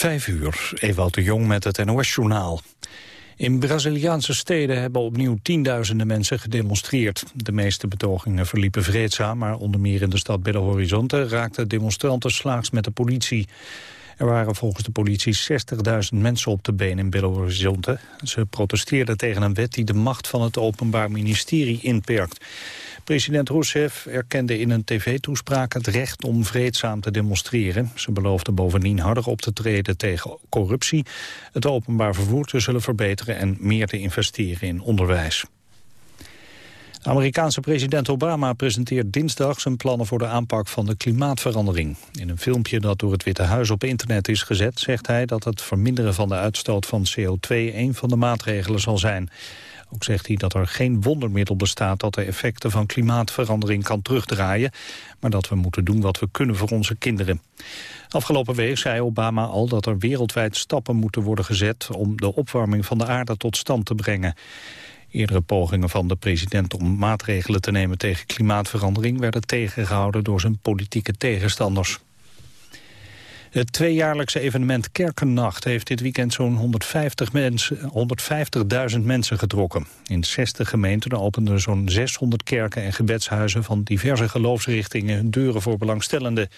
Vijf uur, Ewout de Jong met het NOS-journaal. In Braziliaanse steden hebben opnieuw tienduizenden mensen gedemonstreerd. De meeste betogingen verliepen vreedzaam, maar onder meer in de stad Belo Horizonte raakten demonstranten slaags met de politie. Er waren volgens de politie 60.000 mensen op de been in Belo Horizonte. Ze protesteerden tegen een wet die de macht van het Openbaar Ministerie inperkt. President Rousseff erkende in een tv-toespraak het recht om vreedzaam te demonstreren. Ze beloofde bovendien harder op te treden tegen corruptie, het openbaar vervoer te zullen verbeteren en meer te investeren in onderwijs. Amerikaanse president Obama presenteert dinsdag zijn plannen voor de aanpak van de klimaatverandering. In een filmpje dat door het Witte Huis op internet is gezet, zegt hij dat het verminderen van de uitstoot van CO2 een van de maatregelen zal zijn. Ook zegt hij dat er geen wondermiddel bestaat dat de effecten van klimaatverandering kan terugdraaien, maar dat we moeten doen wat we kunnen voor onze kinderen. Afgelopen week zei Obama al dat er wereldwijd stappen moeten worden gezet om de opwarming van de aarde tot stand te brengen. Eerdere pogingen van de president om maatregelen te nemen tegen klimaatverandering werden tegengehouden door zijn politieke tegenstanders. Het tweejaarlijkse evenement Kerkennacht heeft dit weekend zo'n 150 mensen, 150.000 mensen getrokken. In 60 gemeenten openden zo'n 600 kerken en gebedshuizen van diverse geloofsrichtingen hun deuren voor belangstellenden.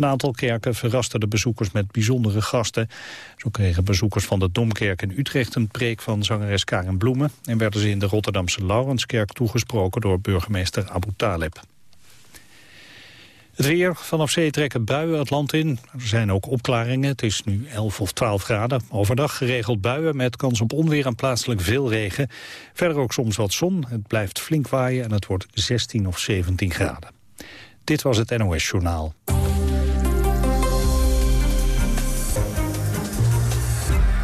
Een aantal kerken verrasten de bezoekers met bijzondere gasten. Zo kregen bezoekers van de Domkerk in Utrecht een preek van zangeres Karen Bloemen... en werden ze in de Rotterdamse Laurenskerk toegesproken door burgemeester Abu Taleb. Het weer, vanaf zee trekken buien het land in. Er zijn ook opklaringen, het is nu 11 of 12 graden. Overdag geregeld buien met kans op onweer en plaatselijk veel regen. Verder ook soms wat zon, het blijft flink waaien en het wordt 16 of 17 graden. Dit was het NOS Journaal.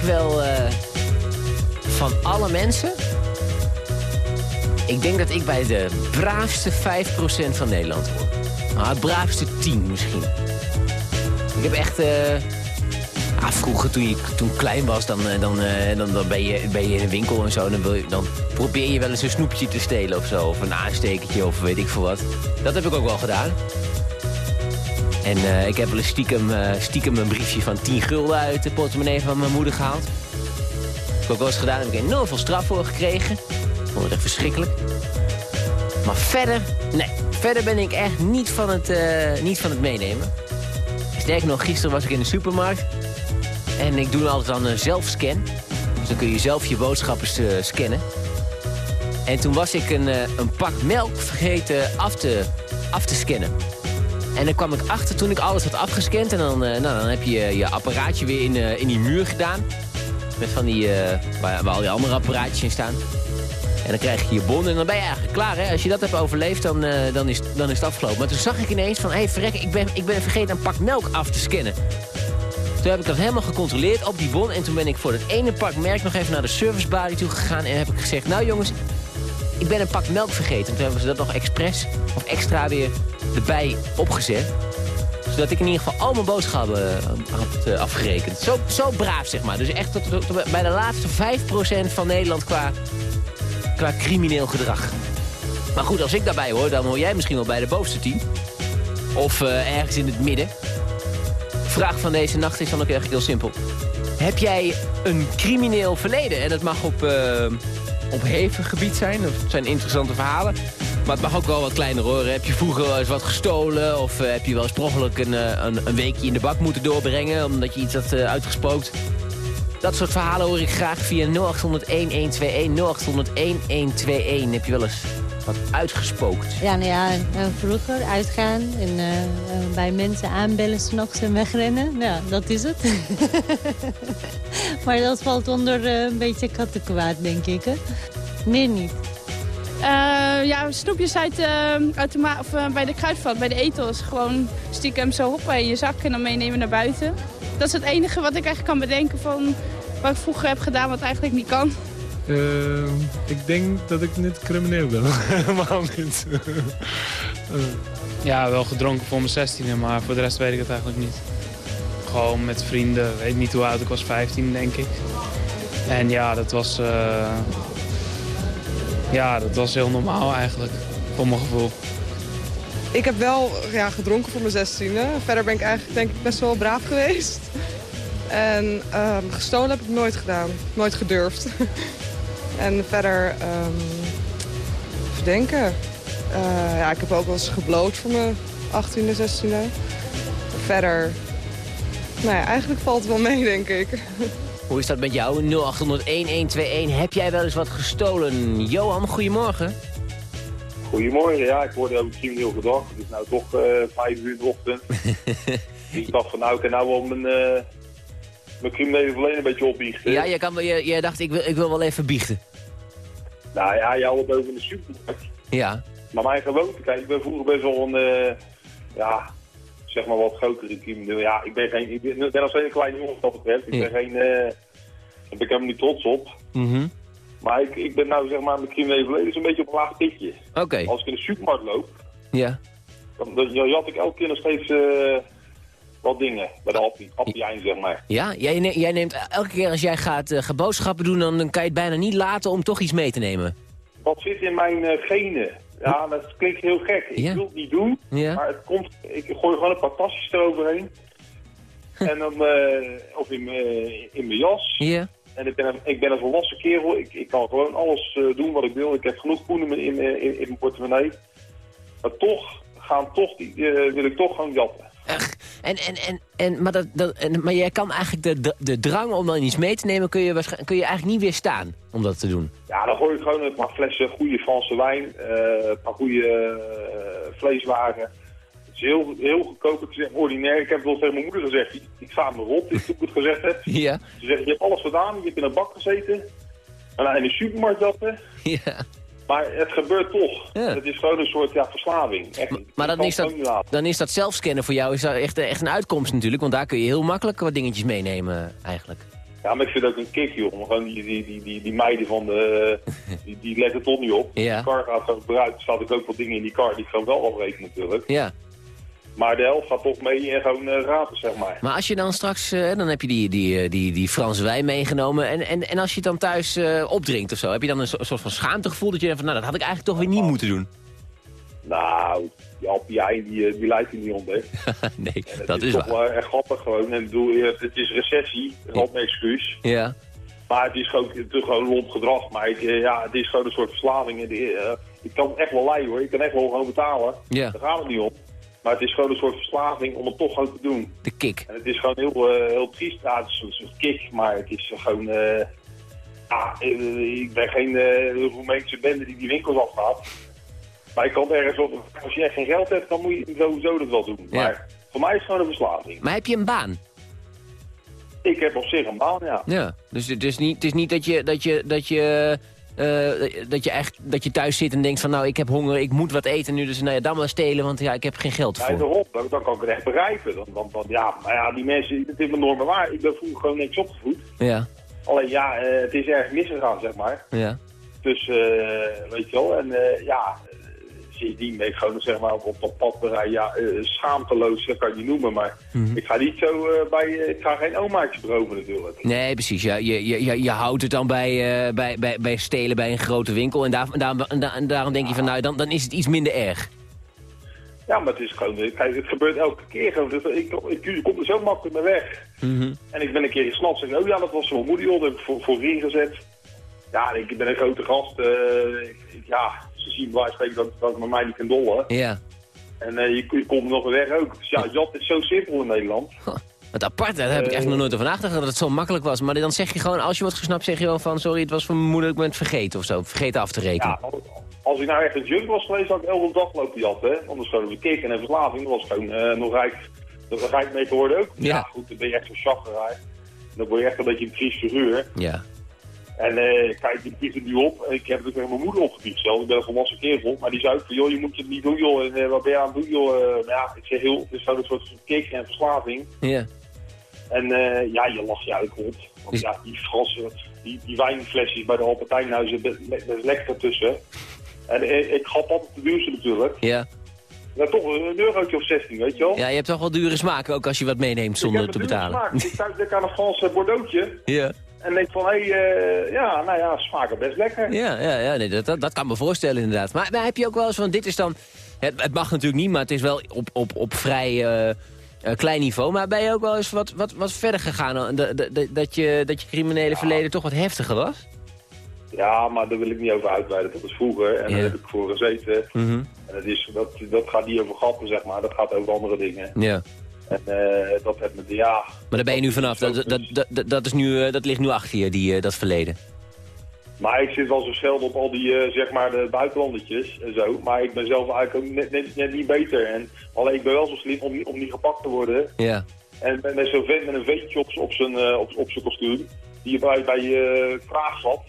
Ik wel uh, van alle mensen... Ik denk dat ik bij de braafste 5% van Nederland hoor. Nou, het braafste 10 misschien. Ik heb echt... Uh, vroeger, toen je toen klein was, dan, uh, dan, dan, dan ben, je, ben je in een winkel en zo. Dan, wil je, dan probeer je wel eens een snoepje te stelen of zo. Of een aanstekertje of weet ik veel wat. Dat heb ik ook wel gedaan. En uh, ik heb wel stiekem, uh, stiekem een briefje van 10 gulden uit de portemonnee van mijn moeder gehaald. Dat heb ik ook wel eens gedaan, heb ik enorm veel straf voor gekregen. Ik vond het echt verschrikkelijk. Maar verder, nee, verder ben ik echt niet van het, uh, niet van het meenemen. Sterker nog, gisteren was ik in de supermarkt. En ik doe altijd dan een zelfscan. Dus dan kun je zelf je boodschappen scannen. En toen was ik een, een pak melk vergeten af te, af te scannen. En dan kwam ik achter toen ik alles had afgescand. En dan, uh, nou, dan heb je je apparaatje weer in, uh, in die muur gedaan. Met van die, waar, al die andere apparaatjes in staan. En dan krijg je je bon en dan ben je eigenlijk klaar. Hè? Als je dat hebt overleefd, dan, dan, is, dan is het afgelopen. Maar toen zag ik ineens van, hé hey, verrek, ik ben, ik ben vergeten een pak melk af te scannen. Toen heb ik dat helemaal gecontroleerd op die bon. En toen ben ik voor het ene pak merk nog even naar de servicebalie toe gegaan. En heb ik gezegd, nou jongens, ik ben een pak melk vergeten. Toen hebben ze dat nog expres of extra weer erbij opgezet. Zodat ik in ieder geval al mijn boodschappen eh, had uh, afgerekend. Zo, zo braaf, zeg maar. Dus echt tot, bij de laatste 5% van Nederland qua, qua crimineel gedrag. Maar goed, als ik daarbij hoor, dan hoor jij misschien wel bij de bovenste team. Of uh, ergens in het midden. Vraag van deze nacht is dan ook echt heel simpel. Heb jij een crimineel verleden? En dat mag op, uh, op hevig gebied zijn. Dat zijn interessante verhalen. Maar het mag ook wel wat kleiner horen. Heb je vroeger wel eens wat gestolen? Of uh, heb je wel eens een, uh, een, een, weekje in de bak moeten doorbrengen... omdat je iets had uh, uitgespookt? Dat soort verhalen hoor ik graag via 0800-1121. 0800-1121. Heb je wel eens wat uitgespookt. Ja, nou ja, eh, vroeger uitgaan en eh, eh, bij mensen aanbellen s'nachts en wegrennen. Nou, dat is het. maar dat valt onder een beetje kattenkwaad, denk ik. Hè? Meer niet. Ja, snoepjes uit, uit de of, bij de kruidvat, bij de etels. Gewoon stiekem zo hoppen in je zak en dan meenemen naar buiten. Dat is het enige wat ik eigenlijk kan bedenken van wat ik vroeger heb gedaan wat eigenlijk niet kan. Uh, ik denk dat ik niet crimineel ben. Helemaal niet. ja, wel gedronken voor mijn 16e, maar voor de rest weet ik het eigenlijk niet. Gewoon met vrienden, weet niet hoe oud ik was, 15 denk ik. En ja, dat was, uh, ja, dat was heel normaal eigenlijk, voor mijn gevoel. Ik heb wel ja, gedronken voor mijn 16e. Verder ben ik eigenlijk denk ik best wel braaf geweest. En uh, gestolen heb ik nooit gedaan. Nooit gedurfd. En verder, um, verdenken. Uh, ja, ik heb ook wel eens gebloot voor mijn 18e, 16e. Verder, nou ja, eigenlijk valt het wel mee, denk ik. Hoe is dat met jou? 0800-1121. Heb jij wel eens wat gestolen? Johan, goedemorgen. Goedemorgen, ja, ik hoorde over crimineel gedrag. Het is nou toch uh, vijf uur de ochtend. ik dacht van nou, ik kan nou wel mijn, uh, mijn criminele verleden een beetje opbiechten. Ja, jij, kan, jij, jij dacht ik wil, ik wil wel even biechten. Nou ja, jij had het over de supermarkt. Ja. Maar mijn gewoonte, kijk, ik ben vroeger best wel een, uh, ja, zeg maar wat grotere team. Ja, ik ben geen, ik ben, ben als een kleine jongen wat betreft. Ik ben geen, uh, daar ben ik helemaal niet trots op. Mm Maar ik, ik ben nou zeg maar, mijn criminele verleden een beetje op een laag pitje. Oké. Als ik in de supermarkt loop, ja. dan, dan had ik elke keer nog steeds... Uh, wat dingen bij de appie, appie zeg maar. Ja, jij, jij, neemt elke keer als jij gaat uh, boodschappen doen, dan, dan, kan je het bijna niet laten om toch iets mee te nemen. Wat zit in mijn uh, genen? Ja, dat klinkt heel gek. Ik wil het niet doen, ja. maar het komt, ik gooi gewoon een paar tasjes eroverheen. en dan, uh, of in, in mijn jas. Ja. En ik ben, een, ik ben een volwassen kerel. Ik, ik kan gewoon alles doen wat ik wil. Ik heb genoeg poen in, in, in, mijn portemonnee. Maar toch, gaan toch die, wil ik toch gewoon jatten. Ach, en, en, en, en, maar, dat, dat, en, maar jij kan eigenlijk de, de, de drang om dan iets mee te nemen... Kun je, kun je eigenlijk niet weerstaan om dat te doen. Ja, dan gooi ik gewoon een paar flessen goede Franse wijn. Uh, een paar goede uh, vleeswaren. Het is heel, heel goedkoop. Ik zeg ordinair. Ik heb het wel tegen mijn moeder gezegd. Ik, ik sta me rot, ik het gezegd heb. Ja. Ze zegt, je hebt alles gedaan. Je hebt in een bak gezeten. En in de supermarkt zaten. Ja. Maar het gebeurt toch. Ja. Het is gewoon een soort ja, verslaving. Echt, maar, maar dan, is dat, dan is dat zelfscannen voor jou is echt, echt een uitkomst natuurlijk. Want daar kun je heel makkelijk wat dingetjes meenemen eigenlijk. Ja, maar ik vind het ook een kick, joh. Gewoon die, die, die, die, die meiden van de... Die, die letten toch niet op. Ja. De car gaat zo vooruit. Er staat ook wat dingen in die car die ik gewoon wel afrekenen natuurlijk. Ja. Maar de helft gaat toch mee en gewoon uh, raten, zeg maar. Maar als je dan straks, uh, dan heb je die, die, die, die Franse wijn meegenomen. En, en, en als je het dan thuis uh, opdrinkt of zo, heb je dan een soort van schaamtegevoel dat je denkt van, nou, dat had ik eigenlijk toch weer niet moeten doen? Nou, die Alpijn, die, die lijkt er niet onder. nee, dat is, is toch waar. wel echt grappig gewoon. En bedoel, het is recessie, dat is een excuus. Ja. Maar het is gewoon, het is gewoon lomp gedrag. Maar ik, ja, het is gewoon een soort verslaving. ik kan echt wel leiden hoor. Ik kan echt wel gewoon betalen. Ja. Daar gaat het niet om. Maar het is gewoon een soort verslaving om het toch gewoon te doen. De kick. En het is gewoon heel, uh, heel triest. Ja, het is een soort kick, maar het is gewoon... Uh, ja, ik ben geen uh, Roemeense bende die die winkels afgaat. Maar ik kan ergens op... Als je echt geen geld hebt, dan moet je sowieso dat wel doen. Ja. Maar voor mij is het gewoon een verslaving. Maar heb je een baan? Ik heb op zich een baan, ja. Ja, dus het is niet, het is niet dat je... Dat je, dat je uh, dat, je echt, dat je thuis zit en denkt van nou ik heb honger, ik moet wat eten nu, dus nou ja, dan maar stelen, want ja, ik heb geen geld voor. Ja, daarop, dan, dan kan ik het echt begrijpen. Ja, maar ja, die mensen, het is mijn normen waar. Ik ben vroeger gewoon niks opgevoed. Ja. Alleen ja, uh, het is erg misgegaan, zeg maar. Ja. Dus, uh, weet je wel, en ja, sindsdien ben ik gewoon zeg maar, op dat pad bereid. Ja, uh, schaamteloos, dat kan je noemen. Maar mm -hmm. ik ga niet zo uh, bij, uh, ik ga geen omaatje beroven natuurlijk. Nee, precies. Ja, je, je, je, je houdt het dan bij, bij, bij, bij stelen bij een grote winkel. En, daar, daar, daar, daarom denk je van, nou, dan, dan is het iets minder erg. Ja, maar het is gewoon, kijk, het gebeurt elke keer gewoon. Dus ik, ik, ik kom er zo makkelijk mee weg. Mm -hmm. En ik ben een keer gesnapt zeg, oh ja, dat was mijn moeder, dat heb ik voor, voor gezet. Ja, ik ben een grote gast. Ja, ze zien waar spreken dat, dat met mij niet kan dollen. Ja. En uh, je, je komt nog weg ook. Dus ja, Jat is zo simpel in Nederland. Huh. Wat apart, daar heb ik echt nog nooit over nagedacht dat het zo makkelijk was. Maar dan zeg je gewoon, als je wordt gesnapt, zeg je gewoon van... sorry, het was voor mijn moeder, ik ben het vergeten of zo. Vergeten af te rekenen. Ja, als ik nou echt een junk was geweest, had ik elke dag lopen jatten. Anders gewoon een kick en een verslaving. Dat was gewoon eh, nog rijk, nog rijk mee geworden ook. Ja. goed, dan ben je echt zo'n chaggerij. Dan word je echt een beetje een triest figuur. Ja. En eh, kijk, ik bied het nu op. Ik heb het ook met mijn moeder opgebiecht zelf. Ik ben een volwassen kerel. Maar die zei ook van, joh, je moet het niet doen, joh. En eh, wat ben je aan het doen, joh? Maar ja, ik zeg heel, het is zo'n soort kick en verslaving. Ja. En ja, je lacht je uit, rond. Want ja, die Franse, die, die wijnflesjes bij de Albertijnhuizen, dat is lekker ertussen. En ik gaf altijd de duurste natuurlijk. Ja. Ja, toch een eurotje of 16, weet je wel? ja, je hebt toch wel dure smaken, ook als je wat meeneemt zonder ik te heb een dure betalen. Smaak. Ik thuis denk aan een Franse Bordeauxtje. Ja. En denk van, hé, hey, ja, nou ja, smaken best lekker. Ja, ja, ja nee, dat, dat, dat kan me voorstellen inderdaad. Maar, maar heb je ook wel eens van, dit is dan... Het, het mag natuurlijk niet, maar het is wel op, op, op vrij eh, eh, klein niveau. Maar ben je ook wel eens wat, wat, wat verder gegaan? Dat, dat, dat, je, dat je criminele verleden toch wat heftiger was? Ja, maar daar wil ik niet over uitweiden. Dat is vroeger en Ja. daar heb ik voor gezeten. Mhm. En dat, is, dat, dat gaat niet over grappen, zeg maar. Dat gaat over andere dingen. Ja. En eh, dat heb me, ja... Maar daar ben je nu vanaf. Dat, dat, dat, dat, is nu, eh, dat ligt nu achter je, die, eh, dat verleden. Maar ik zit wel zo schelden op al die, zeg maar, de buitenlandertjes en zo. Maar ik ben zelf eigenlijk ook net, net, net niet beter. En, alleen ik ben wel zo slim om, niet- om niet gepakt te worden. Ja. En met, met zo'n vent met een veetje op, op zijn eh, op, op zijn kostuum. Die bij, bij je uh, vraag zat.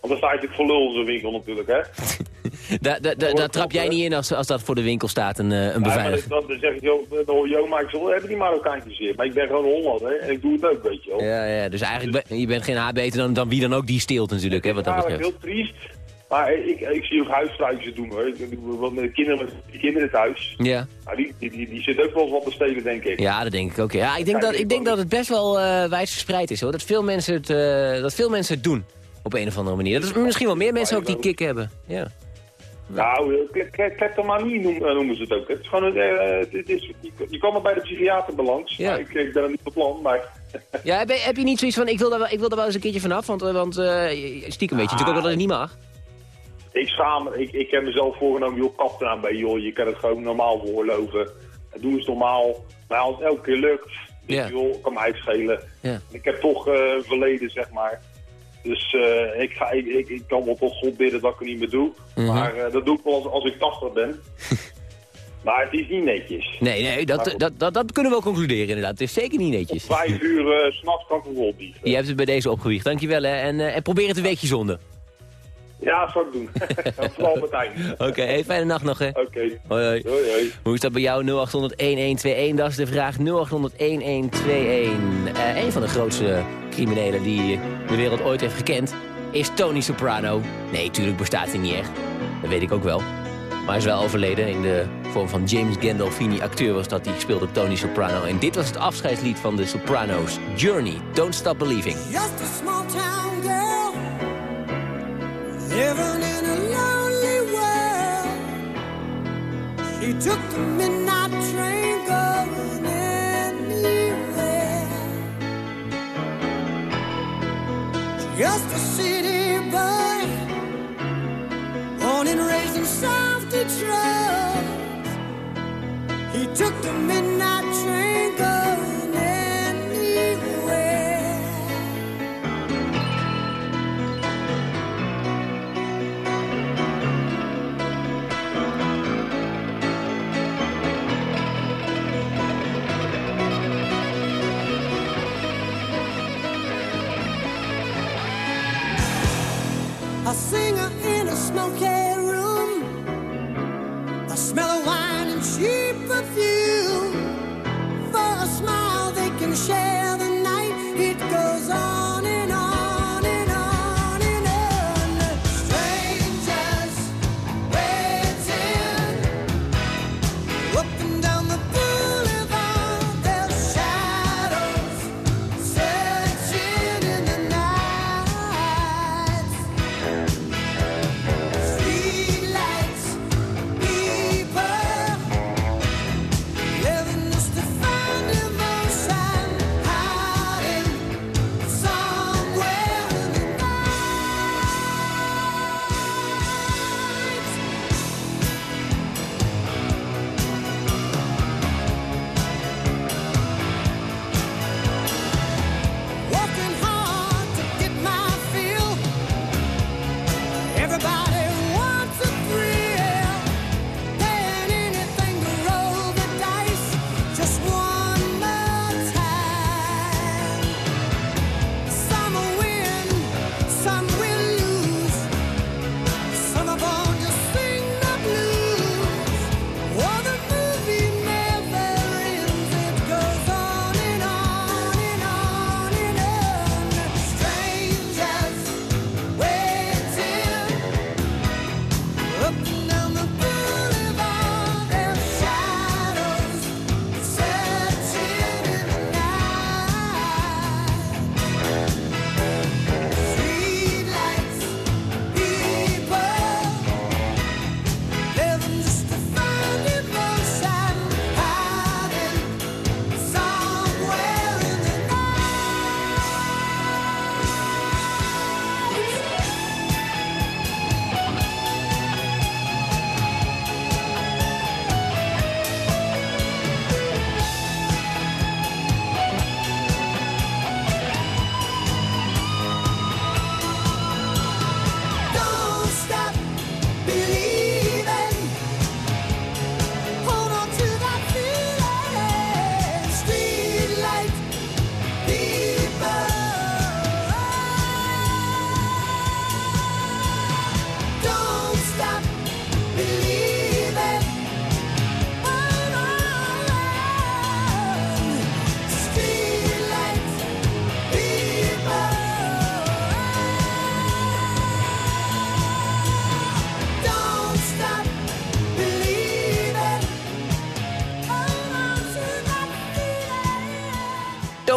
Want dan sta je natuurlijk voor lul in zo'n winkel natuurlijk, hè. Daar da, trap jij niet in als, als dat voor de winkel staat, een, eh, een Ja, beveiliger. dan, dan zeg ik, joh, joh, maar ik zal, hebben die Marokkaantjes hier. Maar ik ben gewoon een Hollander en ik doe het ook, weet je wel. Ja, ja, dus eigenlijk ben je bent geen haar beter dan, dan wie dan ook die steelt natuurlijk, hè, wat dat betreft. heel triest. Maar ik, ik zie ook huisvrouwtjes doen hoor. Wat met de kinderen, kinderen thuis. Ja. Nou, die, die, die, die zit ook wel eens wat te stelen, denk ik. Ja, dat denk ik ook. Ja, ik denk, dat, ik denk dat het best wel wijd verspreid is, hoor. Dat veel, mensen het, eh, dat veel mensen het doen. Op een of andere manier. Dat is misschien wel meer mensen ook die kick hebben. Ja. Nou, eh, kle- kle- kleptomanie eh, noemen ze het ook. Het is gewoon, eh, het is, je, kan er bij de psychiater belangs. Ja. Maar ik, ik ben er niet van plan, maar... Ja, heb je, heb je niet zoiets van, ik wil, daar wel, ik wil daar wel eens een keertje vanaf? Want, want stiekem weet je natuurlijk ook wel dat het niet mag. Ik me. Ik, ik heb mezelf voorgenomen, joh, kap eraan bij, joh. Je kan het gewoon normaal veroorloven. Doe eens normaal. Maar als het elke keer lukt, Ja. joh, kan mij schelen. Ja. Ik heb toch een verleden, zeg maar. Dus eh, ik, ga, ik, ik, ik kan wel tot God bidden dat ik het niet meer doe. Mhm. Maar eh, dat doe ik wel als, als ik 80 ben. maar het is niet netjes. Nee, nee, dat, dat, dat, dat kunnen we wel concluderen inderdaad. Het is zeker niet netjes. Vijf uur 's s'nachts kan ik bieden. Je hebt het bij deze opgewiegd. Dankjewel, hè. En, en probeer het een weekje zonder. Ja, dat zou ik doen. Vooral Martijn. Oké, hey, fijne nacht nog, hè. Oké. Hoi, hoi. Hoi, hoi. Hoe is dat bij jou? 0800-1121, dat is de vraag. 0800-1121. Eh, een van de grootste criminelen die de wereld ooit heeft gekend... is Tony Soprano. Nee, tuurlijk bestaat hij niet echt. Dat weet ik ook wel. Maar hij is wel overleden in de vorm van James Gandolfini. Acteur was dat, die speelde Tony Soprano. En dit was het afscheidslied van de Sopranos. Journey, Don't Stop Believing. Just a small town girl living in a lonely world. She took the midnight train going anywhere. Just a city boy, born and raised in South Detroit. He took the midnight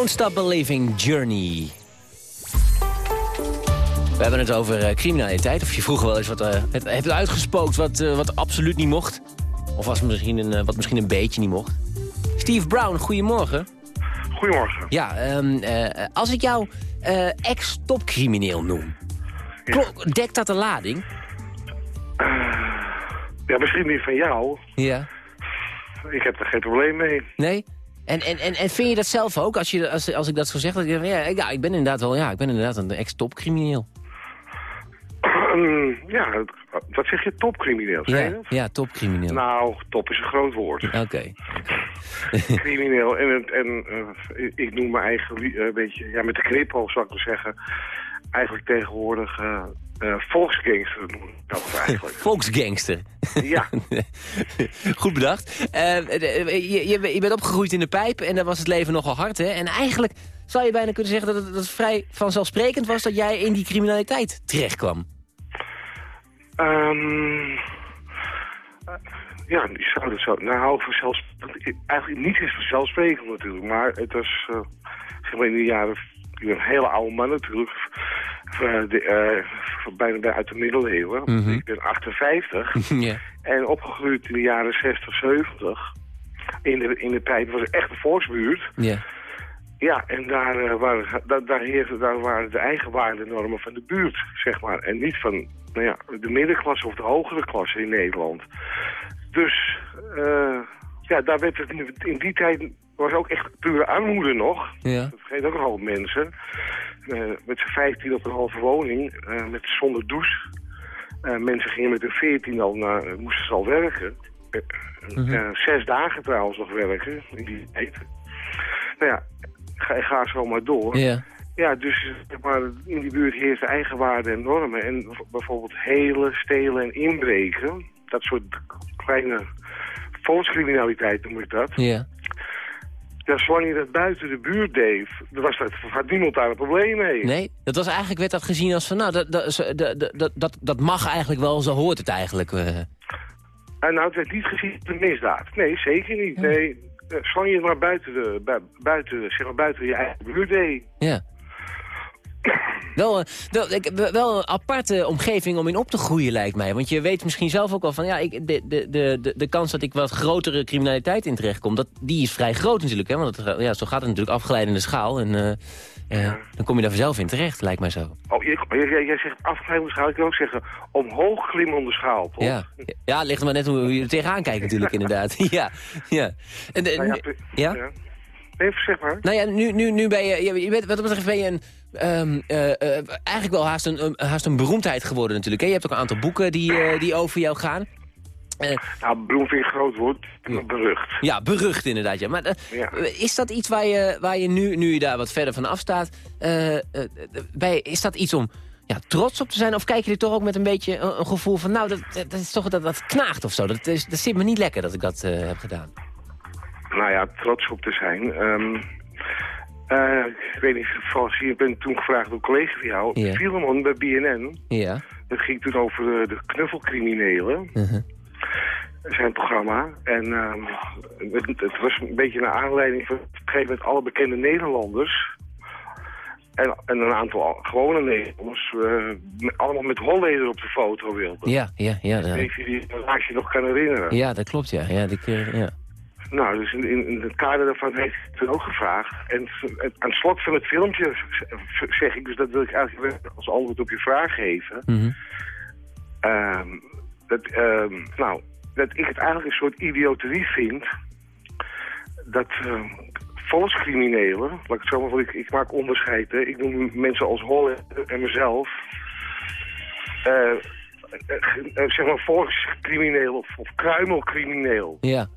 Don't Stop Believing Journey. We hebben het over eh, criminaliteit. Of je vroeger wel eens wat uh, het, hebt uitgespookt wat, uh, wat absoluut niet mocht. Of was misschien een, wat misschien een beetje niet mocht. Steve Brown, goedemorgen. Goedemorgen. Ja, um, als ik jou ex-topcrimineel noem, ja. dekt dat de lading? ja, misschien niet van jou. Ja. Ik heb er geen probleem mee. Nee? En, en, en, en vind je dat zelf ook, als, je, als, als ik dat zo zeg? Dat je, ja, ja, ik ben inderdaad wel ja, ik ben inderdaad een ex-topcrimineel. ja, wat zeg je, topcrimineel? Ja, ja, topcrimineel. Nou, top is een groot woord. Oké. crimineel. En, en uh, ik noem me eigen een beetje, ja, met de knippel zou ik maar zeggen, eigenlijk tegenwoordig uh, uh, volksgangster noem ik dat eigenlijk. volksgangster? Ja. Goed bedacht. je, je, je bent opgegroeid in de pijp en dan was het leven nogal hard, hè? En eigenlijk zou je bijna kunnen zeggen dat het, dat het vrij vanzelfsprekend was dat jij in die criminaliteit terechtkwam. Um, ja, die zouden zo. Nou, vanzelfsprekend. Eigenlijk niet eens vanzelfsprekend natuurlijk, maar het was. Uh, zeg maar in de jaren. Ik ben een hele oude man natuurlijk. Uh, de, uh, bijna uit de middeleeuwen. Mm -hmm. Ik ben 58. yeah. En opgegroeid in de jaren 60, 70. In de, in de tijd was het echt een volksbuurt. Ja. Ja, en daar, uh, waren, daar, daar, heerden, daar waren de eigenwaardenormen van de buurt, zeg maar. En niet van nou ja, de middenklasse of de hogere klasse in Nederland. Dus uh, ja, daar werd het in die tijd was ook echt pure armoede nog. Ja. Dat vergeet ook een hoop mensen. Uh, met z'n vijftien op een halve woning, uh, met zonder douche. mensen gingen met hun veertien al naar, moesten ze al werken. -hmm. zes dagen trouwens nog werken in die tijd. Nou ja, ga, ga zo maar door. Ja. Ja, dus maar, in die buurt heerst eigenwaarde en normen. En bijvoorbeeld helen, stelen en inbreken. Dat soort kleine volkscriminaliteit noem ik dat. Ja. Ja, zolang je dat buiten de buurt deed, was dat, had niemand daar een probleem mee. Nee, dat was eigenlijk, werd dat gezien als van, nou, dat, dat, dat, dat, dat mag eigenlijk wel, zo hoort het eigenlijk. Uh. En nou, het werd niet gezien als een misdaad. Nee, zeker niet. Nee, zolang je het maar buiten, de, buiten, zeg maar buiten je eigen buurt deed. Ja. Wel, wel, wel een aparte omgeving om in op te groeien, lijkt mij. Want je weet misschien zelf ook al van... ja, ik, de, de, de, de kans dat ik wat grotere criminaliteit in terechtkom... Dat, die is vrij groot natuurlijk. Hè? Want het, ja, zo gaat het natuurlijk afgeleidende schaal. En uh, ja. dan kom je daar vanzelf in terecht, lijkt mij zo. Oh, jij, jij zegt afgeleidende schaal. Ik wil ook zeggen omhoog klimmende schaal, toch? Ja, ja ligt er maar net hoe je er tegenaan kijkt natuurlijk, inderdaad. ja, ja. En, nou ja, ja? ja? Nee, zeg maar. Nou ja, nu, nu, nu ben je, je bent, wat dat betreft ben je een, um, uh, uh, eigenlijk wel haast een, um, haast een beroemdheid geworden natuurlijk. Hè? Je hebt ook een aantal boeken die, uh, die over jou gaan. nou, ik groot woord, berucht. Ja, berucht inderdaad. Ja. Maar ja. is dat iets waar je, waar je nu, nu je daar wat verder van afstaat, bij, is dat iets om ja, trots op te zijn? Of kijk je er toch ook met een beetje een, een gevoel van, nou, dat, dat is toch dat, dat knaagt of zo. Dat, is, dat zit me niet lekker dat ik dat heb gedaan. Nou ja, trots op te zijn. Um, uh, ik weet niet, volgens je bent toen gevraagd door een collega van jou. Filemon bij BNN. Ja. Dat ging toen over de, de knuffelcriminelen. Uh -huh. Zijn programma. En um, het, het, was een beetje naar aanleiding van op een gegeven moment alle bekende Nederlanders. En, en een aantal gewone Nederlanders. Uh, allemaal met Holleder op de foto wilden. Ja, ja, ja. weet niet of je die laagje nog kan herinneren. Ja, dat klopt, ja. ja, die keer, ja. Nou, dus in, in, het kader daarvan heeft hij ook gevraagd. En aan het slot van het filmpje zeg ik, dus dat wil ik eigenlijk als antwoord op je vraag geven. Mm -hmm. um, dat, um, nou, dat ik het eigenlijk een soort idioterie vind. Dat uh, volkscriminelen, laat ik het zo maar voor, ik, ik maak onderscheid. Hè. Ik noem mensen als Holle en mezelf. Uh, uh, zeg maar volkscrimineel of, of kruimelcrimineel. Ja.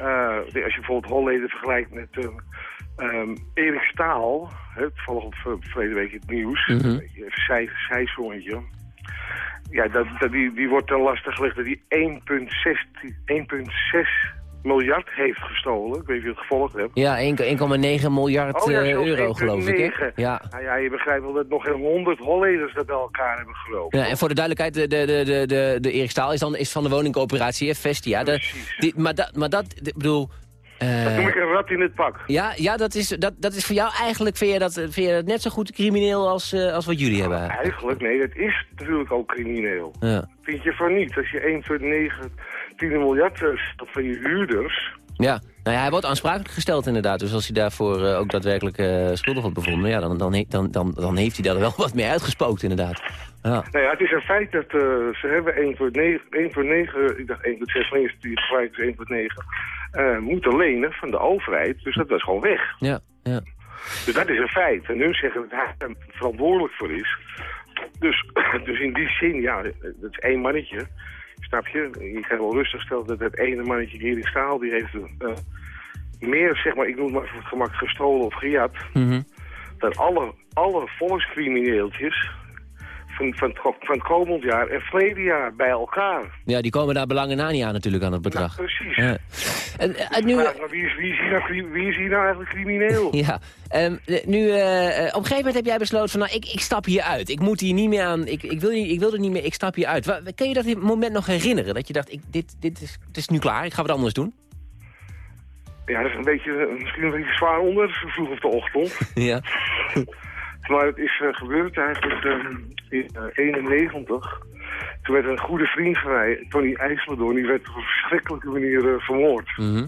Uh, als je bijvoorbeeld Holleden vergelijkt met uh, um, Erik Staal, hè, toevallig op uh, verleden week het nieuws, mm -hmm. zij. Ja, dat, dat, die, die wordt ten laste gelegd dat hij 1,6 miljard heeft gestolen. Ik weet niet of je het gevolgd hebt. Ja, 1,9 miljard oh, ja, euro geloof ik. Hè? Ja. Nou ja, je begrijpt wel dat nog geen 100 Holleders dat bij elkaar hebben gelopen. Ja, en voor de duidelijkheid, de, de, de, de, de Erik Staal is dan is van de woningcoöperatie Vestia. De, die, maar, dat, maar dat, ik bedoel, Eh, Dat noem ik een rat in het pak. ja, ja dat, is, dat, dat is voor jou eigenlijk, vind je dat, vind je dat net zo goed crimineel als, eh, als wat jullie hebben? Eigenlijk, nee, het is natuurlijk ook crimineel. Ja. Vind je van niet? Als je 1,9 10 miljard eh, van je huurders... Ja, nou ja, hij wordt aansprakelijk gesteld inderdaad. Dus als hij daarvoor eh, ook daadwerkelijk eh, schuldig wordt bevonden... Ja, dan, dan, dan, dan, dan heeft hij daar wel wat mee uitgespookt inderdaad. Ja. Nou ja, het is een feit dat ze hebben 1 voor 9, 1 voor 9 ik dacht 1 voor 6, maar is die gelijk is 1 voor 9, eh, moeten lenen van de overheid. Dus dat was gewoon weg. Ja, ja. Dus dat is een feit. En hun zeggen dat hij er verantwoordelijk voor is. Dus, dus in die zin, ja, dat is één mannetje. Snap je? Je kan wel rustig stellen dat het ene mannetje, Erik Staal, die heeft eh, meer, zeg maar, ik noem het maar voor het gemak gestolen of gejat, Mhm. dan alle, alle volkscrimineeltjes van, van, het, ko- van het komend jaar en verleden jaar bij elkaar. ja, die komen daar belangen na niet aan natuurlijk aan het bedrag. Precies. Ja. En, eh, nu, Maar wie, is, wie, is hier nou, wie is hier nou eigenlijk crimineel? Ja, ehm, eh, nu, eh, eh, op een gegeven moment heb jij besloten van, nou, ik, ik stap hier uit. Ik moet hier niet meer aan, ik, ik, wil, hier- ik wil er niet meer, ik stap hier uit. Wa- Kun je dat moment nog herinneren? Dat je dacht, ik, dit, dit is, het is nu klaar, ik ga wat anders doen? Ja, dat is een beetje, misschien een beetje zwaar onder, vroeg op de ochtend. Ja. Maar het is eh, gebeurd eigenlijk eh, in eh, 91. Toen werd een goede vriend van mij, Tony IJsseldoorn, die werd op een verschrikkelijke manier eh, vermoord. Mhm.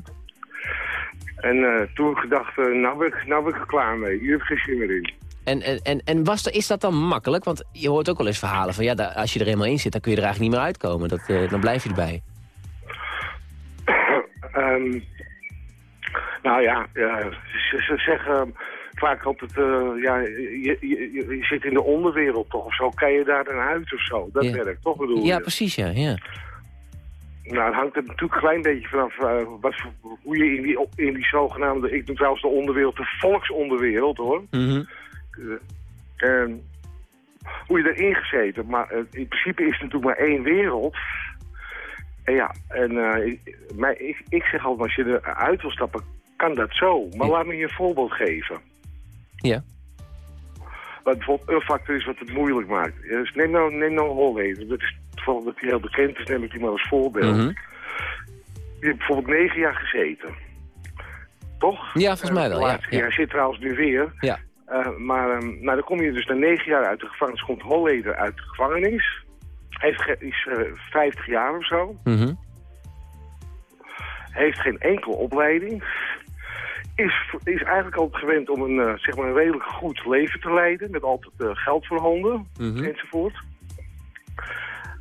En eh, toen gedacht, eh, nou, ben ik, nou ben ik er klaar mee. Hier heb ik geen zin meer in. En, en, en, en was, er- is dat dan makkelijk? Want je hoort ook wel eens verhalen van, ja, daar- als je er eenmaal in zit, dan kun je er eigenlijk niet meer uitkomen. Dat, eh, dan blijf je erbij. Ehm, nou ja, ja ze, ze zeggen vaak altijd, eh, ja, je, je, je- zit in de onderwereld toch of zo. Kan je daar dan uit of zo? Dat Ja. werkt toch bedoel Ja, je? precies, ja. ja. Nou, het hangt er natuurlijk een klein beetje vanaf eh, wat, hoe je in die, in die zogenaamde, ik noem trouwens de onderwereld, de volksonderwereld hoor. Ehm, hoe je erin gezeten. Maar in principe is het natuurlijk maar één wereld. En ja, en ik, maar ik, ik zeg altijd, als je eruit wil stappen, kan dat zo. Maar Ja. laat me je een voorbeeld geven. Ja. Wat bijvoorbeeld een factor is wat het moeilijk maakt. Dus neem nou, neem nou. Dat is toevallig dat hij heel bekend is, neem ik die maar als voorbeeld. Mhm. Die heeft bijvoorbeeld negen jaar gezeten. Toch? Ja, volgens mij Eh, wel, ja. Hij zit trouwens nu weer. Ja. Eh, maar ehm, nou, dan kom je dus na negen jaar uit de gevangenis. Komt Holleder uit de gevangenis. Hij ge- is eh 50 jaar of zo. Mhm. Heeft geen enkele opleiding. Is, is eigenlijk altijd gewend om een, eh, zeg maar een redelijk goed leven te leiden. Met altijd eh, geld voorhanden Mhm. enzovoort.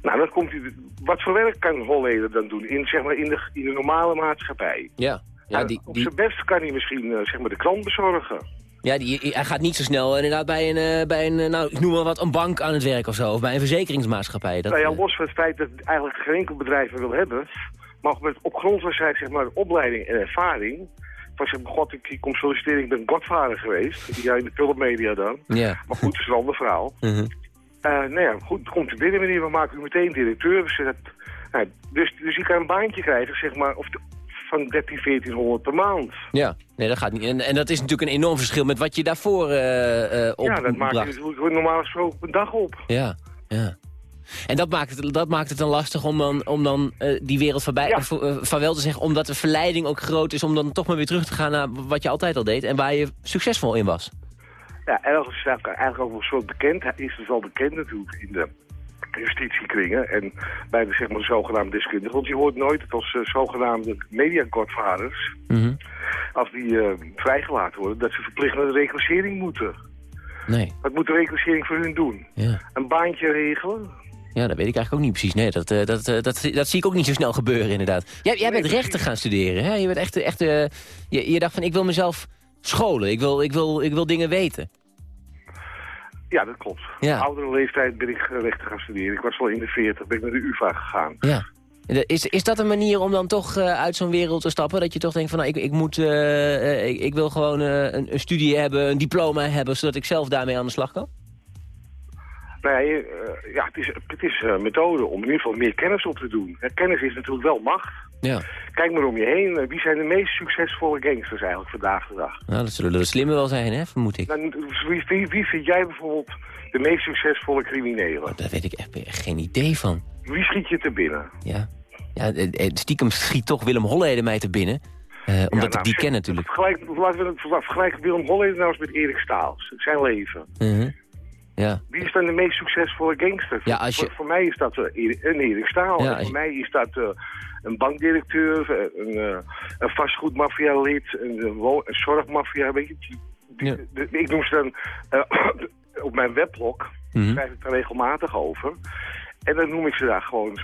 Nou, dan komt hij... Wat voor werk kan Holleder dan doen? In, zeg maar, in, de, in de normale maatschappij. Ja. Ja, Nou, die, Op die, zijn best kan hij misschien eh, zeg maar de krant bezorgen. ja die, hij gaat niet zo snel inderdaad bij een, bij een nou, ik noem maar wat, een bank aan het werk of zo. Of bij een verzekeringsmaatschappij. Dat, nou ja, los van het feit dat eigenlijk geen enkel bedrijf wil hebben... maar met, op grond van zijn zeg maar, opleiding en ervaring... zeg maar, god, ik, ik kom solliciteren, ik ben godvader geweest. Ja, in de filmmedia dan. ja. Maar goed, dat is een ander verhaal. Mhm. Eh, nou ja, goed, komt u binnen meneer, we maken u meteen directeur. Dus, dat, nou, dus, dus je kan een baantje krijgen, zeg maar, of de- van 13, 1400 per maand. Ja, nee, dat gaat niet. En, en dat is natuurlijk een enorm verschil met wat je daarvoor eh eh op ja, dat maakt je natuurlijk normaal gesproken op een dag op. Ja, ja. En dat maakt het, dat maakt het dan lastig om dan, om dan eh, die wereld voorbij, Ja. voor- eh, vaarwel te zeggen... omdat de verleiding ook groot is om dan toch maar weer terug te gaan... naar wat je altijd al deed en waar je succesvol in was. Ja, ergens is eigenlijk, eigenlijk ook wel een soort bekend. Hij is dus wel bekend natuurlijk in de justitiekringen en bij de, zeg maar, de zogenaamde deskundigen. Want je hoort nooit dat als eh, zogenaamde mediagodvaders, Mhm. als die vrijgelaten worden, dat ze verplicht naar de reclassering moeten. Nee, Wat moet de reclassering voor hun doen? ja. Een baantje regelen? Ja, dat weet ik eigenlijk ook niet precies. Nee, dat, eh, dat, eh, dat, dat zie ik ook niet zo snel gebeuren inderdaad. Jij, jij bent rechten gaan studeren, hè? Je, bent echt, echt, eh, je, je dacht van, ik wil mezelf scholen. Ik wil, ik wil, ik wil dingen weten. Ja, dat klopt. Ja. Oudere leeftijd ben ik rechten gaan studeren. Ik was wel in de 40, ben ik naar de UvA gegaan. Ja. Is, is dat een manier om dan toch uit zo'n wereld te stappen? Dat je toch denkt van, nou, ik, ik, moet, ik, ik wil gewoon een, een studie hebben, een diploma hebben... zodat ik zelf daarmee aan de slag kan? Nou ja, eh, het is, het is een methode om in ieder geval meer kennis op te doen. Kennis is natuurlijk wel macht. Ja. Kijk maar om je heen. eh, Wie zijn de meest succesvolle gangsters eigenlijk vandaag de dag? Nou, dat zullen de slimme wel zijn, hè, vermoed ik. Nou, wie, wie, vind jij bijvoorbeeld de meest succesvolle criminelen? Daar weet ik echt, geen idee van. Wie schiet je te binnen? Ja. Ja, eh, eh, stiekem schiet toch Willem Holleden mij te binnen. Eh, omdat nou, ik die zeg- ken natuurlijk. Vergelijk, laten we het vergelijken Willem Holleder nou eens met Erik Staal. Zijn leven. Mhm. Ja. Wie is dan de meest succesvolle gangster? Ja, als je- voor, voor mij is dat eh, een Erik Staal. Ja, en als voor je- mij is dat eh, een bankdirecteur, eh, een, eh, een vastgoedmafia-lid, een, zorgmafia. Weet je, die- de- ik noem ze dan op mijn weblog, Mhm. schrijf ik daar regelmatig over. En dan noem ik ze daar gewoon,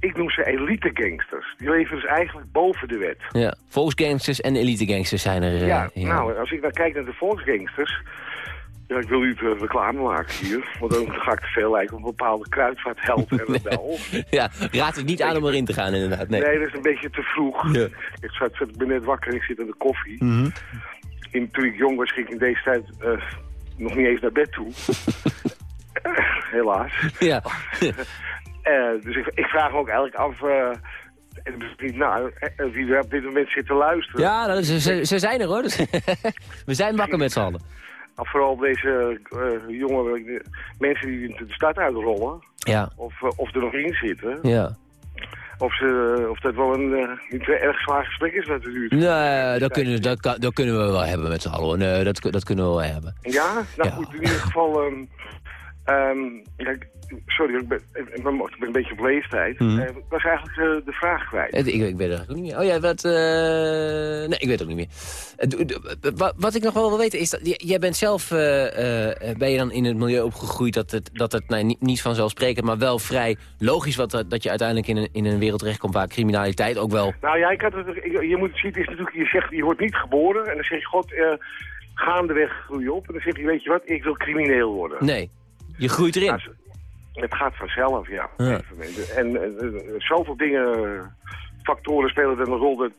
ik noem ze elite gangsters. Die leven dus eigenlijk boven de wet. Ja. Volksgangsters en elitegangsters zijn er. Ja, ja. nou, als ik dan kijk naar de volksgangsters... Ja, ik wil niet eh, reclame maken hier, want dan ga ik te veel lijken op een bepaalde kruidvaartheld en rebel. ja, raad het niet aan om erin te gaan inderdaad. Nee. Nee. dat is een beetje te vroeg. Ja. Ik, zat, ik ben net wakker en ik zit aan de koffie. Mhm. in, toen ik jong was, ging ik in deze tijd eh, nog niet eens naar bed toe. Helaas. Ja. Eh, dus ik, ik vraag me ook eigenlijk af... en misschien, nou, wie er op dit moment zit te luisteren. Ja, dat is- ze, ze zijn er hoor. Dus We zijn wakker met z'n allen. Of vooral deze eh, jonge eh, mensen die de stad uitrollen. Ja. Of, eh, of er nog in zitten. Ja. Of, ze, of dat wel een eh, niet erg zwaar gesprek is natuurlijk. Nee, dat kunnen, dat, kan- dat kunnen we wel hebben met z'n allen. Nee, dat, dat kunnen we wel hebben. Ja? Nou Ja. goed, in ieder geval... ehm, ehm, kijk, sorry, ik ben, ik een beetje op leeftijd. Mhm. Eh, ik was eigenlijk eh, de vraag kwijt. Het- Ik, ik weet het eigenlijk ook niet meer. Oh ja, wat... eh, nee, ik weet het ook niet meer. Eh, doe- doe- wa- Wat ik nog wel wil weten is dat... Jij bent zelf... eh, eh, ben je dan in het milieu opgegroeid dat het, dat het nou, niet, niet vanzelfsprekend... maar wel vrij logisch wat, dat je uiteindelijk in een, in een wereld terechtkomt... waar criminaliteit ook wel... Nou ja, ik had het, ik- je moet het zien, het is natuurlijk, je zegt, je wordt niet geboren. En dan zeg je, god, eh, gaandeweg groei je op. En dan zeg je, weet je wat, ik wil crimineel worden. Nee, je groeit erin. Nou, Het gaat vanzelf, ja. En eh, eh, zoveel dingen, factoren spelen dan een rol. Dat,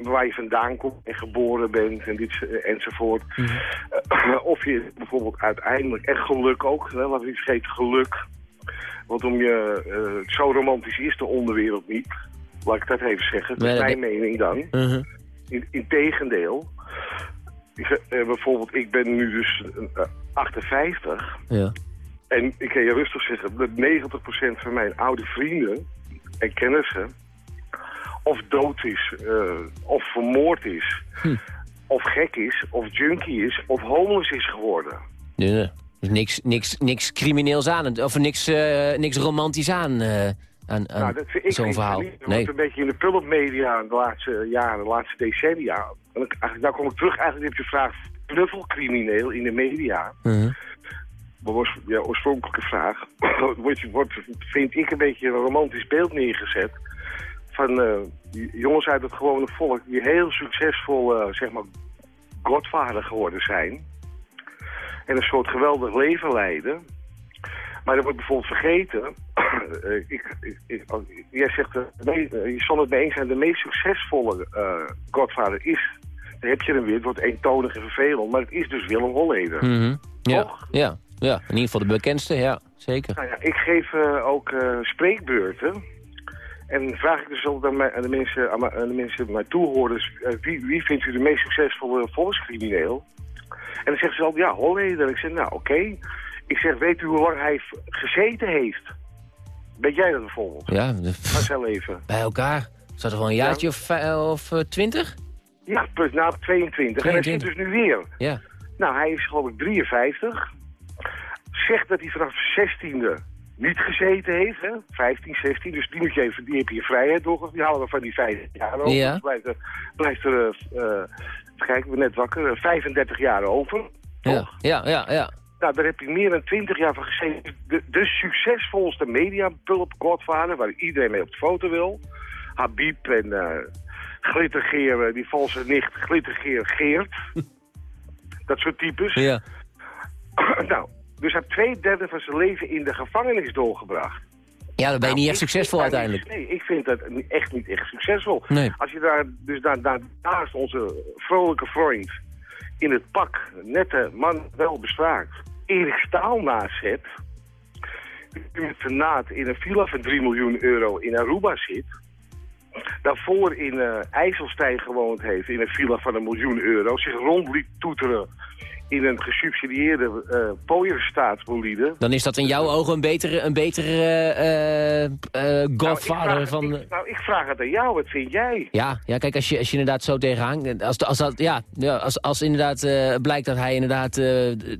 waar je vandaan komt en geboren bent en dit, enzovoort. Mhm. Eh, of je bijvoorbeeld uiteindelijk, echt geluk ook, hè, laten we niet vergeten, geluk. Want om je, zo romantisch is de onderwereld niet. Laat ik dat even zeggen. Dat Nee, is dat- mijn mening dan. Mhm. In, integendeel. Bijvoorbeeld, ik ben nu dus 58. Ja. En ik kan je rustig zeggen dat 90% van mijn oude vrienden en kennissen of dood is, eh, of vermoord is, Hm. of gek is, of junkie is, of homeless is geworden. Ja. Dus niks, niks, niks crimineels aan, of niks, eh, niks romantisch aan, eh, aan, aan nou, dat vind ik zo'n verhaal. niet. Nee. Een beetje in de pulpmedia de laatste jaren, de laatste decennia. En ik- eigenlijk, nou kom ik terug eigenlijk op je vraag, knuffelcrimineel in de media. Mhm. Maar was je oorspronkelijke vraag, wordt, wordt, vind ik een beetje een romantisch beeld neergezet. Van eh, jongens uit het gewone volk die heel succesvol, eh, zeg maar, godvader geworden zijn. En een soort geweldig leven leiden. Maar dan wordt bijvoorbeeld vergeten, eh, ik, ik, ik- jij zegt, je zal het mee eens zijn, de meest succesvolle godvader is, heb je hem weer, het wordt eentonig en vervelend, maar het is dus Willem Holleder. Mhm. ja. Toch? ja, ja, in ieder geval de bekendste, ja, zeker. Nou ja, ik geef eh, ook eh, spreekbeurten. En vraag ik dus ook aan, de mensen, aan, de mensen, mijn toehoorders, eh, wie, wie vindt u de meest succesvolle volkscrimineel? En dan zeggen ze altijd, ja, Holleder. Ik zeg, nou, oké. Ik zeg, weet u hoe lang hij gezeten heeft? Weet jij dat bijvoorbeeld? Ja, de- zijn leven? bij elkaar. Zat er wel een jaartje of, twintig? Ja, plus na 22. En hij zit 22. dus nu weer. Ja. Nou, hij is geloof ik 53. Zegt dat hij vanaf zijn 16e niet gezeten heeft, hè? 15, 16. Dus die, moet je even, die heb je vrijheid door. Die halen we van die 50 jaar over. Ja. Dus blijft er, blijft er eh, eh, kijken, we net wakker, eh, 35 jaar over. Ja, ja, ja, ja. Nou, daar heb je meer dan 20 jaar van gezeten. De, de succesvolste mediapulp, Godvader, waar iedereen mee op de foto wil. Habib en eh Glittergeer, eh, die valse nicht, Glittergeer Geert. Dat soort types. Ja. nou, dus hij heeft twee derde van zijn leven in de gevangenis doorgebracht. Ja, dan ben je niet Nou, echt ik succesvol vind uiteindelijk. niet- nee, ik vind dat echt niet echt succesvol. Nee. Als je daar dus daar, daar, naast onze vrolijke vriend in het pak, nette man, wel bespraakt, Erik Staal naast zet, die met zijn naad in een villa van 3 miljoen euro in Aruba zit, daarvoor in eh IJsselstein gewoond heeft in een villa van een miljoen euro, zich rond liet toeteren in een gesubsidieerde uh, pooierstaatsbolide... Dan is dat in jouw ogen een betere, een betere eh, eh, godfather nou, van... Ik, nou, ik vraag het aan jou, wat vind jij? Ja, ja kijk, als je, als je inderdaad zo tegenhangt... Als, als, dat, ja, ja, als, als inderdaad blijkt dat hij inderdaad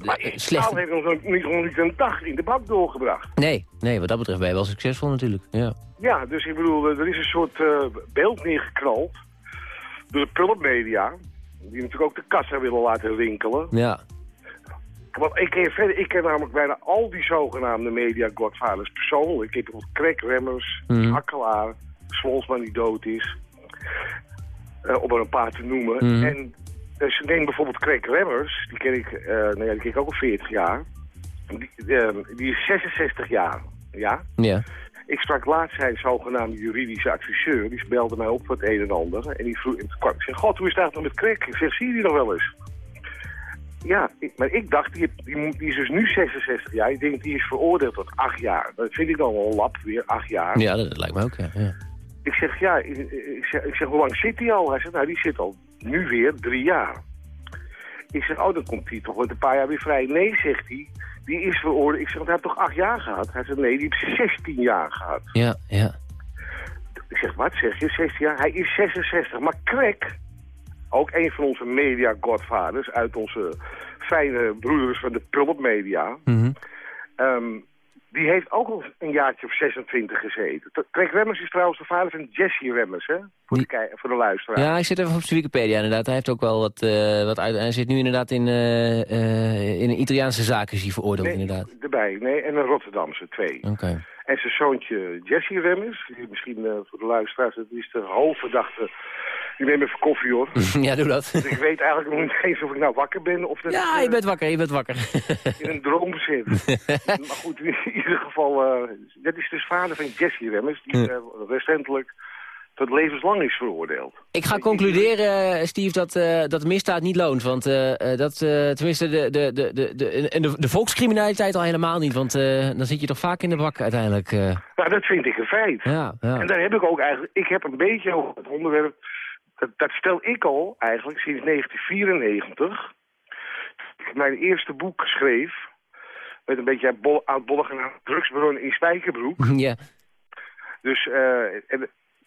maar slecht... heeft nog niet, nog niet een dag in de bak doorgebracht. Nee, nee, wat dat betreft ben je wel succesvol natuurlijk, ja. Ja, dus ik bedoel, er is een soort beeld neergeknald door de pulpmedia die natuurlijk ook de kassa willen laten winkelen. Ja. Want ik ken, verder, ik ken namelijk bijna al die zogenaamde media godfathers persoonlijk. Ik heb bijvoorbeeld Craig Remmers, mm. Akkelaar, Swolsman die dood is. Uh, om er een paar te noemen. Mhm. En dus neem bijvoorbeeld Craig Remmers, die ken ik, uh, nou ja, die ken ik ook al 40 jaar. Die, uh, die is 66 jaar, ja? Ja. Ik sprak laatst zijn zogenaamde juridische adviseur. Die belde mij op voor het een en ander. En die vroeg, ik zei, god, hoe is het nog met Craig? Ik zeg, zie je die nog wel eens? Ja, ik, maar ik dacht, die, die, die, is dus nu 66 jaar. Ik denk, die is veroordeeld tot 8 jaar. Dat vind ik dan wel lap, weer 8 jaar. Ja, dat, lijkt me ook, ja. ja. Ik zeg, ja, ik, ik, zeg, ik zeg, hoe lang zit hij al? Hij zegt, nou, die zit al nu weer 3 jaar. Ik zeg, oh, dan komt hij toch met een paar jaar weer vrij. Nee, zegt hij, die is veroordeeld. Ik zeg, hij heeft toch acht jaar gehad? Hij zegt, nee, die heeft 16 jaar gehad. Ja, ja. Ik zeg, wat zeg je, 16 jaar? Hij is 66. Maar Craig, ook een van onze media godfathers uit onze fijne broeders van de Pulp Media... Mm die heeft ook al een jaartje of 26 gezeten. Craig Remmers is trouwens de vader van Jesse Remmers, hè? Voor, de, voor de luisteraar. Ja, ik zit even op zijn Wikipedia inderdaad. Hij heeft ook wel wat, uh, wat uit... Hij zit nu inderdaad in, uh, uh, in een Italiaanse zaken, is hij veroordeeld nee, inderdaad. erbij, nee. En een Rotterdamse, twee. Oké. En zijn zoontje Jesse Remmers, die misschien voor de luisteraars, dat is de hoofdverdachte ik neem even koffie, hoor. ja, doe dat. ik weet eigenlijk nog niet eens of ik nou wakker ben. Of dat ja, ik, je bent wakker, je bent wakker. in een droom zit. maar goed, in ieder geval... Uh, dat is dus vader van Jesse Remmers... die uh, recentelijk tot levenslang is veroordeeld. Ik ga concluderen, Steve, dat, uh, dat misdaad niet loont. Want dat, tenminste, de, de, de, de, de, de, volkscriminaliteit al helemaal niet. Want dan zit je toch vaak in de bak uiteindelijk. Nou, dat vind ik een feit. Ja, ja. En daar heb ik ook eigenlijk... Ik heb een beetje over het onderwerp dat, dat stel ik al eigenlijk sinds 1994. Ik mijn eerste boek schreef. Met een beetje bol, oudbollige drugsbron in Spijkerbroek. Ja. Dus uh,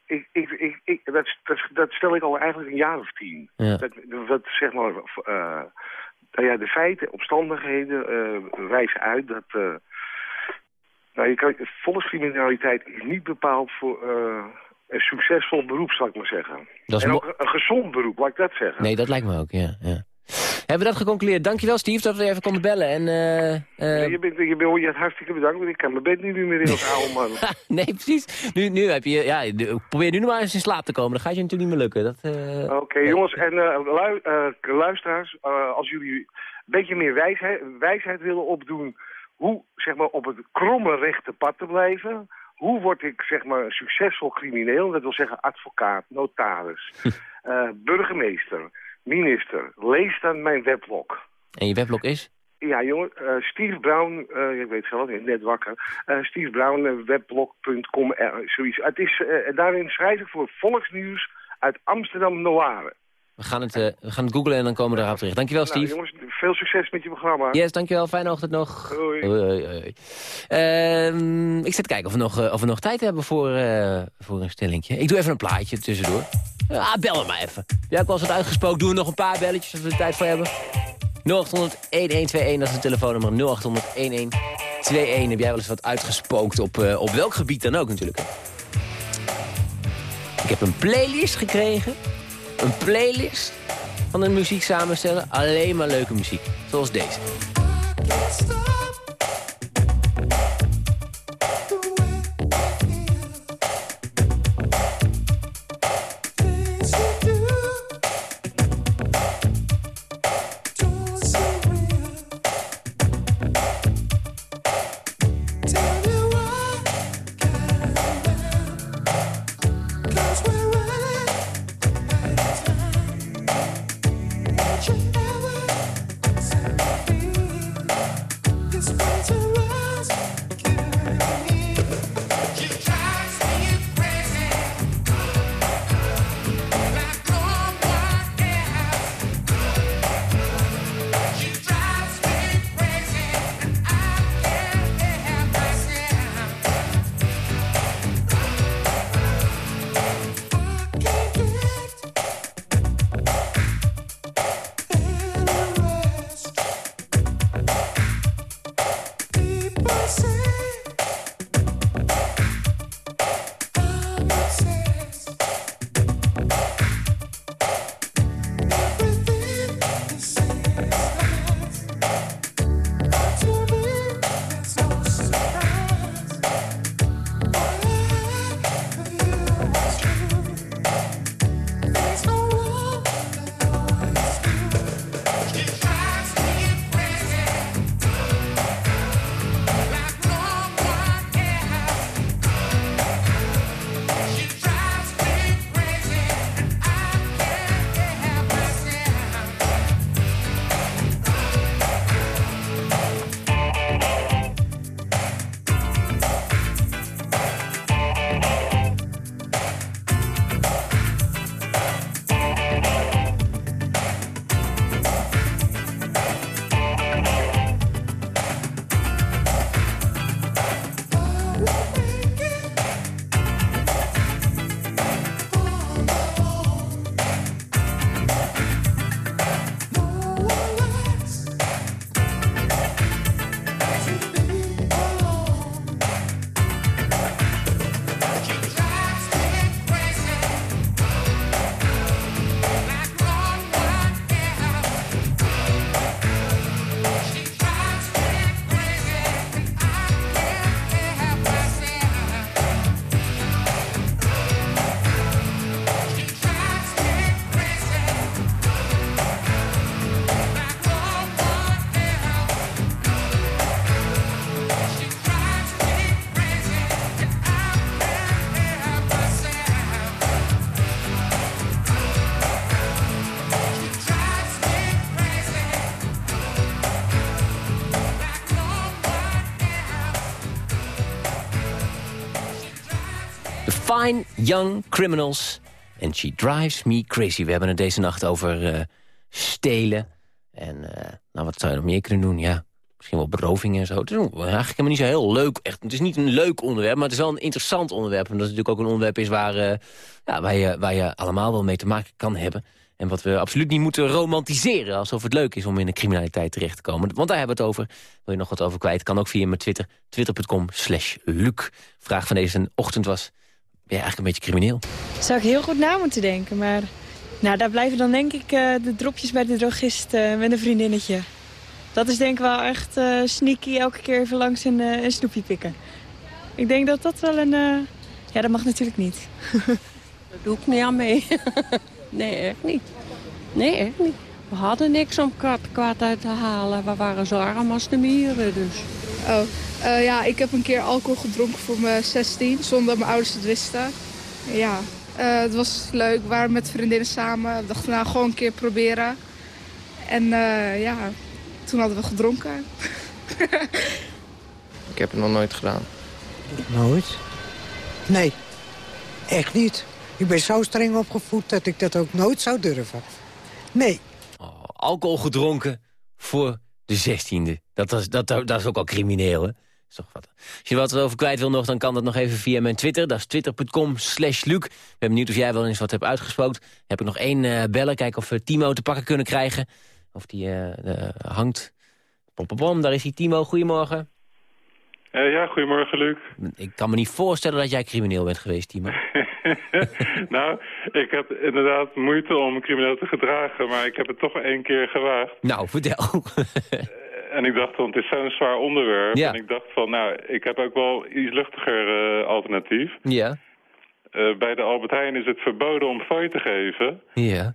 ik, ik, ik, ik, dat, dat, dat, stel ik al eigenlijk een jaar of tien. Ja. Dat, dat zeg maar... Uh, nou ja, de feiten, omstandigheden uh, wijzen uit dat... nou, je kan, volkscriminaliteit is niet bepaald voor een succesvol beroep, zal ik maar zeggen. Dat is en ook een gezond beroep, laat ik dat zeggen. Nee, dat lijkt me ook, ja. ja. Hebben we dat geconcludeerd? Dankjewel, Steve, dat we even konden bellen. En, uh, uh... je, bent, je, bent, je hartstikke bedankt, want ik kan mijn bed niet meer in als oude man. nee, precies. Nu, nu heb je, ja, probeer nu nog maar eens in slaap te komen. Dan gaat je natuurlijk niet meer lukken. Uh... Oké, okay, jongens en lu luisteraars, als jullie een beetje meer wijsheid, wijsheid willen opdoen... hoe zeg maar, op het kromme rechte pad te blijven hoe word ik zeg maar een succesvol crimineel? Dat wil zeggen advocaat, notaris, uh, burgemeester, minister. Lees dan mijn weblog. En je weblog is? Ja, jongen, uh, Steve Brown, uh, ik weet zelf niet, net wakker. Uh, Steve Brown, weblog.com, zoiets. Het is, daarin schrijf ik voor volksnieuws uit Amsterdam Noire. We gaan het, uh, we gaan het googlen en dan komen we erop terug. Dankjewel, nou, Steve. jongens, veel succes met je programma. Yes, dankjewel. Fijne ochtend nog. Hoi. Uh, ik zit te kijken of we nog, uh, of we nog tijd hebben voor, uh, voor een stellingje. Ik doe even een plaatje tussendoor. Ah, bel me maar even. Ja, ik was het uitgesproken. Doen we nog een paar belletjes als we er tijd voor hebben. 0800-1121, dat is de telefoonnummer. 0800-1121. Heb jij wel eens wat uitgespookt op, op welk gebied dan ook natuurlijk. Ik heb een playlist gekregen een playlist van een muziek samenstellen. Alleen maar leuke muziek. Zoals deze. Young Criminals. And She Drives Me Crazy. We hebben het deze nacht over eh, stelen. En eh, nou, wat zou je nog meer kunnen doen? Ja, misschien wel beroving en zo. Het is eigenlijk helemaal niet zo heel leuk. Echt, het is niet een leuk onderwerp, maar het is wel een interessant onderwerp. En dat is natuurlijk ook een onderwerp is waar, uh, ja, waar, je, waar je allemaal wel mee te maken kan hebben. En wat we absoluut niet moeten romantiseren... alsof het leuk is om in de criminaliteit terecht te komen. Want daar hebben we het over. Wil je nog wat over kwijt? Kan ook via mijn Twitter. Twitter.com slash Luc. Vraag van deze ochtend was ben je eigenlijk een beetje crimineel? Zou ik heel goed na moeten denken, maar... Nou, daar blijven dan denk ik uh, de dropjes bij de drogist uh, met een vriendinnetje. Dat is denk ik wel echt uh, sneaky, elke keer even langs een, een, snoepje pikken. Ik denk dat dat wel een... Ja, dat mag natuurlijk niet. Daar doe ik niet aan mee. nee, echt niet. Nee, echt niet. We hadden niks om kwaad uit te halen. We waren zo arm als de mieren, dus... Oh, uh, ja, ik heb een keer alcohol gedronken voor mijn 16, zonder dat mijn ouders het wisten. Ja, uh, het was leuk. We waren met vriendinnen samen. We dachten, nou, gewoon een keer proberen. En uh, ja, toen hadden we gedronken. ik heb het nog nooit gedaan. Nooit? Nee, echt niet. Ik ben zo streng opgevoed dat ik dat ook nooit zou durven. Nee. Oh, alcohol gedronken voor de 16e. Dat, was, dat, dat is ook al crimineel, hè? Is toch wat. Als je wat over kwijt wil nog, dan kan dat nog even via mijn Twitter. Dat is twitter.com slash Luc. Ik ben benieuwd of jij wel eens wat hebt uitgesproken. heb ik nog één uh, bellen, kijken of we Timo te pakken kunnen krijgen. Of die uh, uh, hangt. Pom, pom, pom, daar is hij. Timo, goedemorgen. ja, goedemorgen Luc. Ik kan me niet voorstellen dat jij crimineel bent geweest, Timo. nou, ik heb inderdaad moeite om crimineel te gedragen, maar ik heb het toch één keer gewaagd. Nou, vertel. en ik dacht, want het is zo'n zwaar onderwerp. Ja. En ik dacht van, nou, ik heb ook wel iets luchtiger uh, alternatief. Ja. Uh, bij de Albert Heijn is het verboden om fooi te geven. Ja.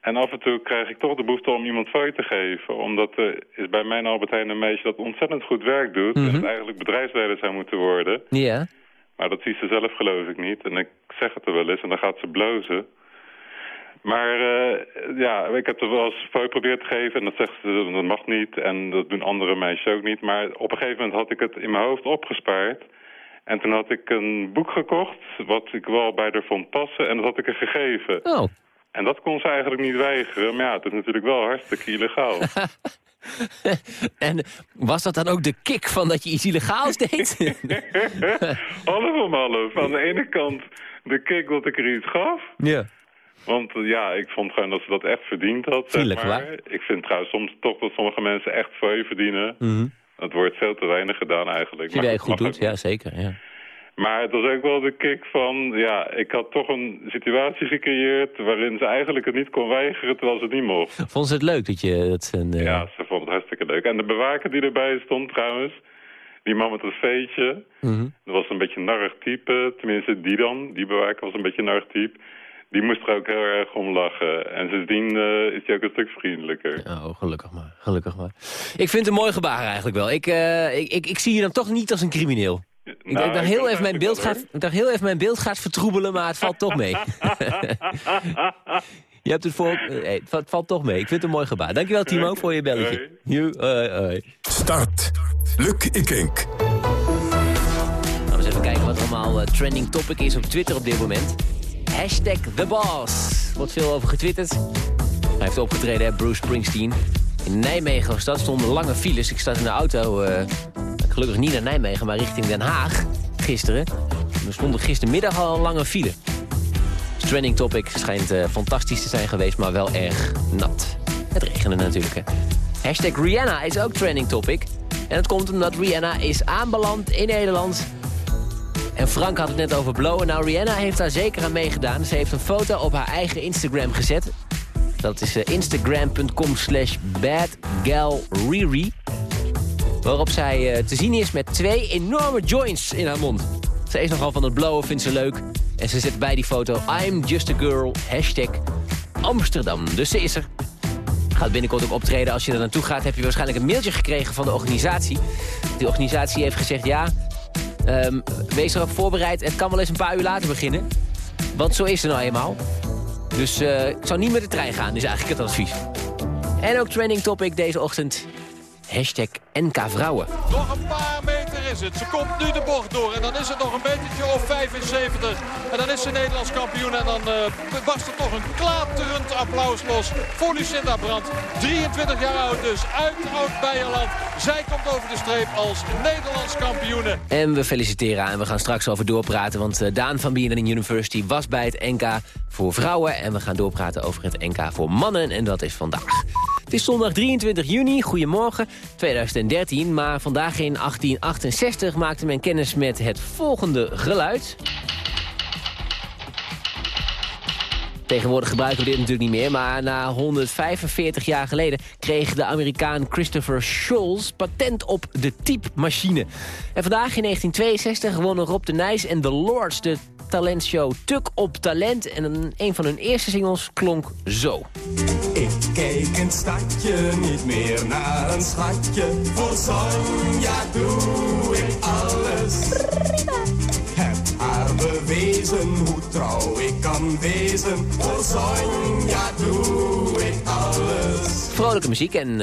En af en toe krijg ik toch de behoefte om iemand fooi te geven. Omdat er is bij mijn Albert Heijn een meisje dat ontzettend goed werk doet. Mm -hmm. En het eigenlijk bedrijfsleider zou moeten worden. Ja. Maar dat ziet ze zelf geloof ik niet. En ik zeg het er wel eens en dan gaat ze blozen. Maar uh, ja, ik heb er wel eens fooi geprobeerd te geven en dat zegt ze, dat mag niet. En dat doen andere meisjes ook niet. Maar op een gegeven moment had ik het in mijn hoofd opgespaard. En toen had ik een boek gekocht, wat ik wel bij haar vond passen. En dat had ik er gegeven. Oh. En dat kon ze eigenlijk niet weigeren. Maar ja, het is natuurlijk wel hartstikke illegaal. en was dat dan ook de kick van dat je iets illegaals deed? half om half. Aan de ene kant de kick dat ik er iets gaf. Ja. Want ja, ik vond gewoon dat ze dat echt verdiend had. Zeg maar. Ik vind trouwens soms toch dat sommige mensen echt veel verdienen. Mm -hmm. Het wordt veel te weinig gedaan eigenlijk. Die het goed doet, ja zeker. Ja. Maar het was ook wel de kick van, ja, ik had toch een situatie gecreëerd waarin ze eigenlijk het niet kon weigeren terwijl ze het niet mocht. Vond ze het leuk dat je dat een... eh, Ja, ze vond het hartstikke leuk. En de bewaker die erbij stond trouwens, die man met het veetje, mhm. dat was een beetje een type, tenminste die dan, die bewaker was een beetje een type. Die moest er ook heel erg om lachen. En sindsdien eh, is hij ook een stuk vriendelijker. Oh, gelukkig maar. Gelukkig maar. Ik vind het een mooi gebaar eigenlijk wel. Ik, eh, ik, ik, ik zie je dan toch niet als een crimineel. Ik, Nou, ik dacht ik heel even mijn beeld gaat, ik dacht heel even mijn beeld gaat vertroebelen, maar het valt toch mee. je hebt het voor... eh, hey, het, valt, toch mee. Ik vind het een mooi gebaar. Dankjewel Timo voor je belletje. Hoi, hoi. Start. Luc Ikink. Laten we eens even kijken wat allemaal trending topic is op Twitter op dit moment. Hashtag TheBoss. Wordt veel over getwitterd. Hij heeft opgetreden, hè, Bruce Springsteen. In Nijmegen dat, stonden lange files. Ik sta in de auto, eh, gelukkig niet naar Nijmegen, maar richting Den Haag. Gisteren. Er stond gistermiddag al een lange file. Trending topic schijnt eh, fantastisch te zijn geweest, maar wel erg nat. Het regende natuurlijk, hè. Hashtag Rihanna is ook trending topic. En dat komt omdat Rihanna is aanbeland in Nederland. En Frank had het net over blowen. Nou, Rihanna heeft daar zeker aan meegedaan. Ze heeft een foto op haar eigen Instagram gezet. Dat is eh, instagram.com slash badgalriri. Waarop zij eh, te zien is met twee enorme joints in haar mond. Ze is nogal van het blowen, vindt ze leuk. En ze zet bij die foto I'm just a girl, hashtag Amsterdam. Dus ze is er. Gaat binnenkort ook optreden. Als je er naartoe gaat, heb je waarschijnlijk een mailtje gekregen van de organisatie. Die organisatie heeft gezegd, ja, ehm, wees erop voorbereid. Het kan wel eens een paar uur later beginnen. Want zo is het nou eenmaal. Dus eh, ik zou niet met de trein gaan, is eigenlijk het advies. En ook trending topic deze ochtend. Hashtag NK Vrouwen. Nog een paar is het. Ze komt nu de bocht door. En dan is het nog een metertje of 75. En dan is ze Nederlands kampioen. En dan uh, barst er toch een klaterend applaus los voor Lucinda Brandt. 23 jaar oud dus. Uit Oud-Beierland. Zij komt over de streep als Nederlands kampioene. En we feliciteren en we gaan straks over doorpraten. Want uh, Daan van BNN University was bij het NK voor vrouwen. En we gaan doorpraten over het NK voor mannen. En dat is vandaag. Het is zondag 23 juni, goedemorgen, 2013. Maar vandaag in 1868 maakte men kennis met het volgende geluid. Tegenwoordig gebruiken we dit natuurlijk niet meer, maar na 145 jaar geleden kreeg de Amerikaan Christopher Scholz patent op de typemachine. En vandaag in 1962 wonnen Rob de Nijs en The Lords de talentshow Tuk op Talent. En een van hun eerste singles klonk zo. Kijk een stadje niet meer naar een schatje. Voor Sonja doe ik alles. Heb haar bewezen hoe trouw ik kan wezen. Voor Sonja doe ik alles. Vrolijke muziek en uh,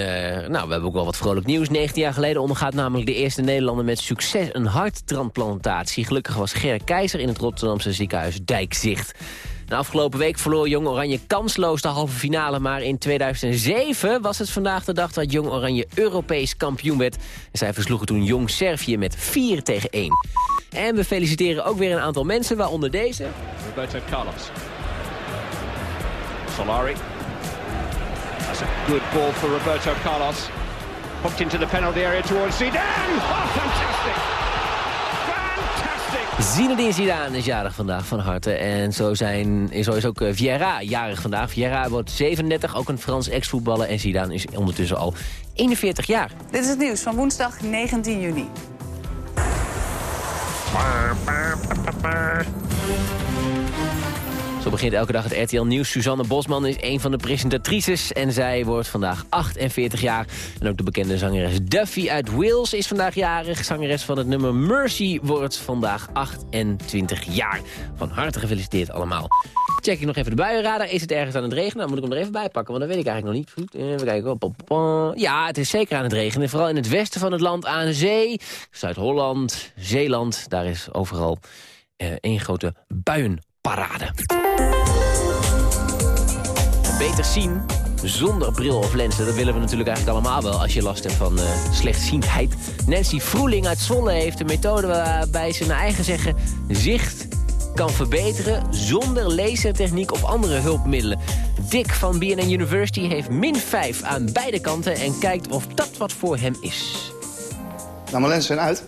nou, we hebben ook wel wat vrolijk nieuws. 19 jaar geleden ondergaat namelijk de eerste Nederlander met succes een harttransplantatie. Gelukkig was Ger Keizer in het Rotterdamse ziekenhuis Dijkzicht. De afgelopen week verloor Jong Oranje kansloos de halve finale... maar in 2007 was het vandaag de dag dat Jong Oranje Europees kampioen werd. En zij versloegen toen Jong Servië met 4 tegen 1. En we feliciteren ook weer een aantal mensen, waaronder deze. Roberto Carlos. Solari. That's a good ball for Roberto Carlos. Hooked into the penalty area towards Zidane. Oh, fantastic! Zinedine Zidane is jarig vandaag van harte. En zo, zijn, zo is ook Vieira jarig vandaag. Vieira wordt 37, ook een Frans ex-voetballer. En Zidane is ondertussen al 41 jaar. Dit is het nieuws van woensdag 19 juni. Zo begint elke dag het RTL Nieuws. Suzanne Bosman is een van de presentatrices en zij wordt vandaag 48 jaar. En ook de bekende zangeres Duffy uit Wales is vandaag jarig. Zangeres van het nummer Mercy wordt vandaag 28 jaar. Van harte gefeliciteerd allemaal. Check ik nog even de buienradar. Is het ergens aan het regenen? Dan moet ik hem er even bij pakken, want dat weet ik eigenlijk nog niet. Even kijken. Ja, het is zeker aan het regenen. Vooral in het westen van het land aan zee. Zuid-Holland, Zeeland, daar is overal eh, één grote buienparade. Beter zien zonder bril of lenzen. Dat willen we natuurlijk eigenlijk allemaal wel als je last hebt van uh, slechtziendheid. Nancy Vroeling uit Zwolle heeft een methode waarbij ze naar eigen zeggen... zicht kan verbeteren zonder lasertechniek of andere hulpmiddelen. Dick van BNN University heeft min 5 aan beide kanten... en kijkt of dat wat voor hem is. Nou, mijn lenzen zijn uit.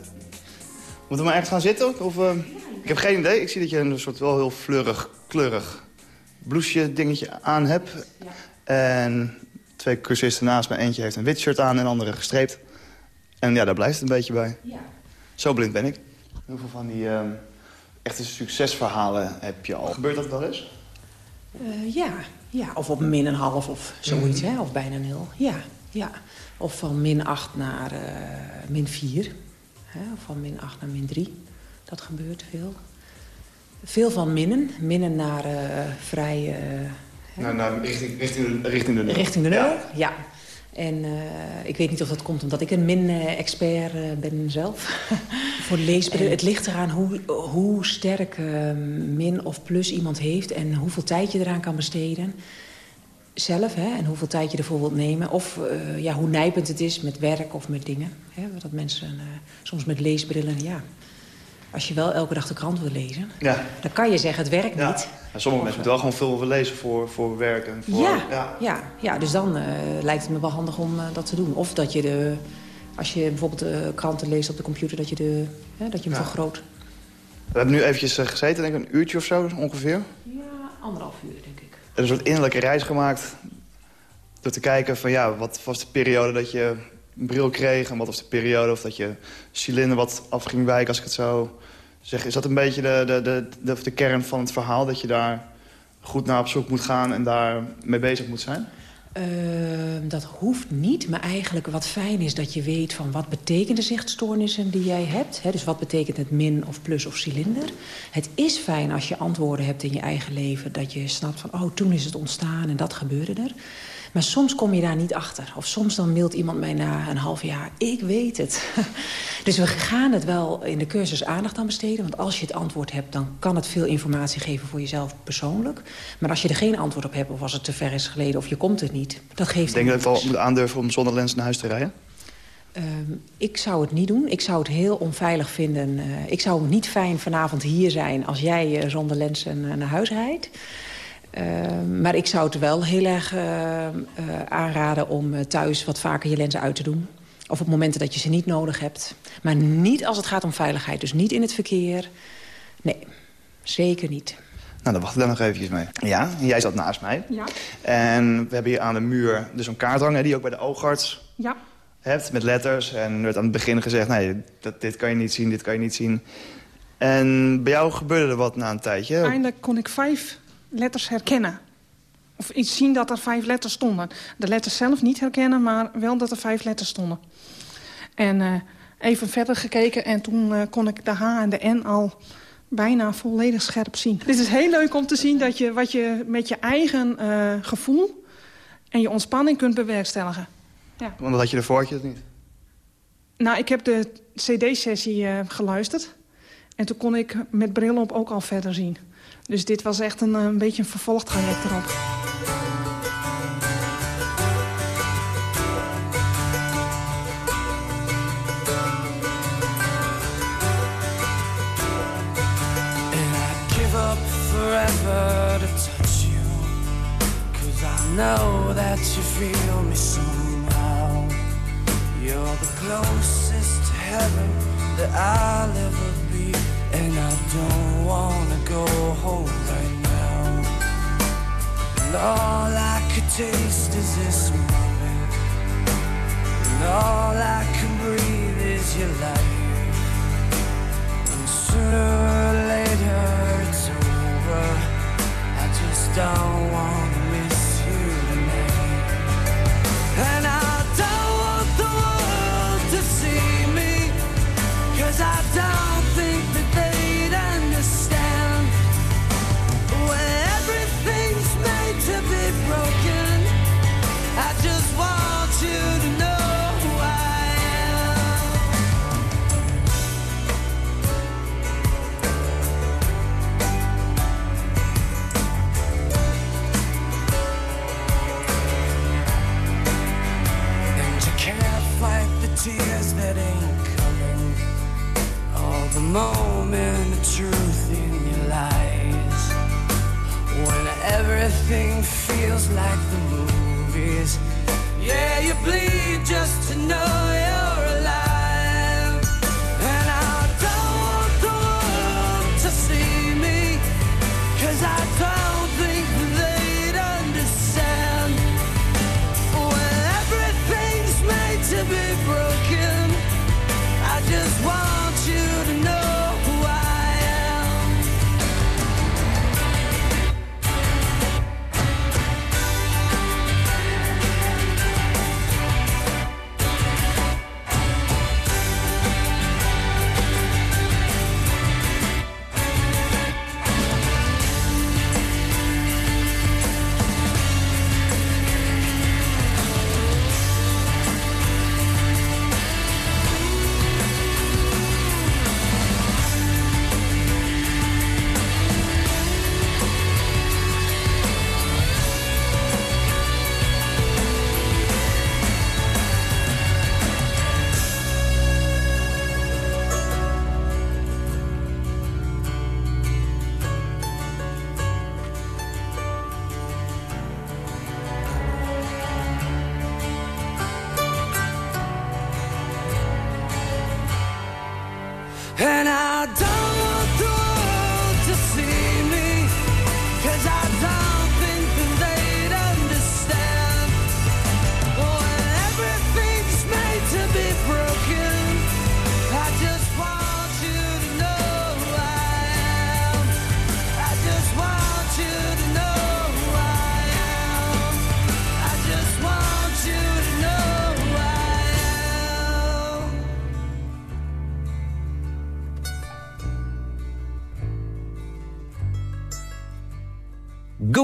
Moeten we maar ergens gaan zitten? Of, eh, Ik heb geen idee. Ik zie dat je een soort wel heel fleurig, kleurig blouseje dingetje aan hebt. En twee cursisten naast me. Eentje heeft een wit shirt aan en de andere gestreept. En ja, daar blijft het een beetje bij. Ja. Zo blind ben ik. Hoeveel van die ehm, echte succesverhalen heb je al? Gebeurt dat wel eens? Eh, ja. ja, of op min een half of zoiets, Mhm. hè? of bijna nul. Ja, ja. Of van min 8 naar eh, min 4. Hè? Of van min 8 naar min 3. Dat gebeurt veel. Veel van minnen. Minnen naar eh, vrij... eh, Nou, nou, richting, richting, de, richting de nul. Richting de nul, ja. En eh, ik weet niet of dat komt omdat ik een min-expert ben zelf. Voor leesbril. Het ligt eraan hoe, hoe sterk min of plus iemand heeft... en hoeveel tijd je eraan kan besteden. Zelf, hè, en hoeveel tijd je ervoor wilt nemen. Of ja, hoe nijpend het is met werk of met dingen. Hè, dat mensen soms met leesbrillen, ja... Als je wel elke dag de krant wil lezen, Ja. dan kan je zeggen het werkt Ja. niet. Ja, sommige mensen moeten wel gewoon veel lezen voor, voor werk. En voor, Ja, ja. Ja, dus dan eh, lijkt het me wel handig om eh, dat te doen. Of dat je de, als je bijvoorbeeld de kranten leest op de computer, dat je, de, hè, dat je hem Ja. vergroot. We hebben nu eventjes eh, gezeten, denk ik een uurtje of zo ongeveer. Ja, anderhalf uur denk ik. En een soort innerlijke reis gemaakt. Door te kijken van ja, wat was de periode dat je een bril kreeg... en wat was de periode of dat je cilinder wat af ging wijken, als ik het zo zeg. Is dat een beetje de, de, de, de, de kern van het verhaal? Dat je daar goed naar op zoek moet gaan en daar mee bezig moet zijn? Ehm, dat hoeft niet, maar eigenlijk wat fijn is dat je weet van wat betekenen de zichtstoornissen die jij hebt. Hè? Dus wat betekent het min of plus of cilinder. Het is fijn als je antwoorden hebt in je eigen leven. Dat je snapt van, oh, toen is het ontstaan en dat gebeurde er. Maar soms kom je daar niet achter. Of soms dan mailt iemand mij na een half jaar, ik weet het. dus we gaan het wel in de cursus aandacht aan besteden. Want als je het antwoord hebt, dan kan het veel informatie geven voor jezelf persoonlijk. Maar als je er geen antwoord op hebt, of als het te ver is geleden... of je komt er niet, dat geeft denk dat ik wel moet aandurven om zonder lens naar huis te rijden. Ehm, ik zou het niet doen. Ik zou het heel onveilig vinden. Eh, ik zou niet fijn vanavond hier zijn als jij eh, zonder lenzen eh, naar huis rijdt. Ehm, maar ik zou het wel heel erg eh, eh, aanraden om eh, thuis wat vaker je lenzen uit te doen. Of op momenten dat je ze niet nodig hebt. Maar niet als het gaat om veiligheid. Dus niet in het verkeer. Nee, zeker niet. Nou, dan wacht ik daar nog eventjes mee. Ja, jij zat naast mij. Ja. En we hebben hier aan de muur dus een kaart hangen... die je ook bij de oogarts Ja. hebt, met letters. En er werd aan het begin gezegd, nee, dat, dit kan je niet zien, dit kan je niet zien. En bij jou gebeurde er wat na een tijdje. Eindelijk kon ik vijf letters herkennen. Of iets zien dat er vijf letters stonden. De letters zelf niet herkennen, maar wel dat er vijf letters stonden. En eh, even verder gekeken en toen eh, kon ik de H en de N al bijna volledig scherp zien. Dit is heel leuk om te zien dat je wat je met je eigen eh, gevoel en je ontspanning kunt bewerkstelligen. Ja. Want dat had je ervoor, had je het niet. Nou, ik heb de cd-sessie geluisterd. En toen kon ik met bril op ook al verder zien. Dus dit was echt een, eh, een beetje een vervolgtraject erop. Know that you feel me somehow. You're the closest to heaven that I'll ever. And I don't wanna go home right now. And all I could taste is this moment. And all I can breathe is your light. And sooner or later it's over. I just don't feels like the movies. Yeah, you bleed just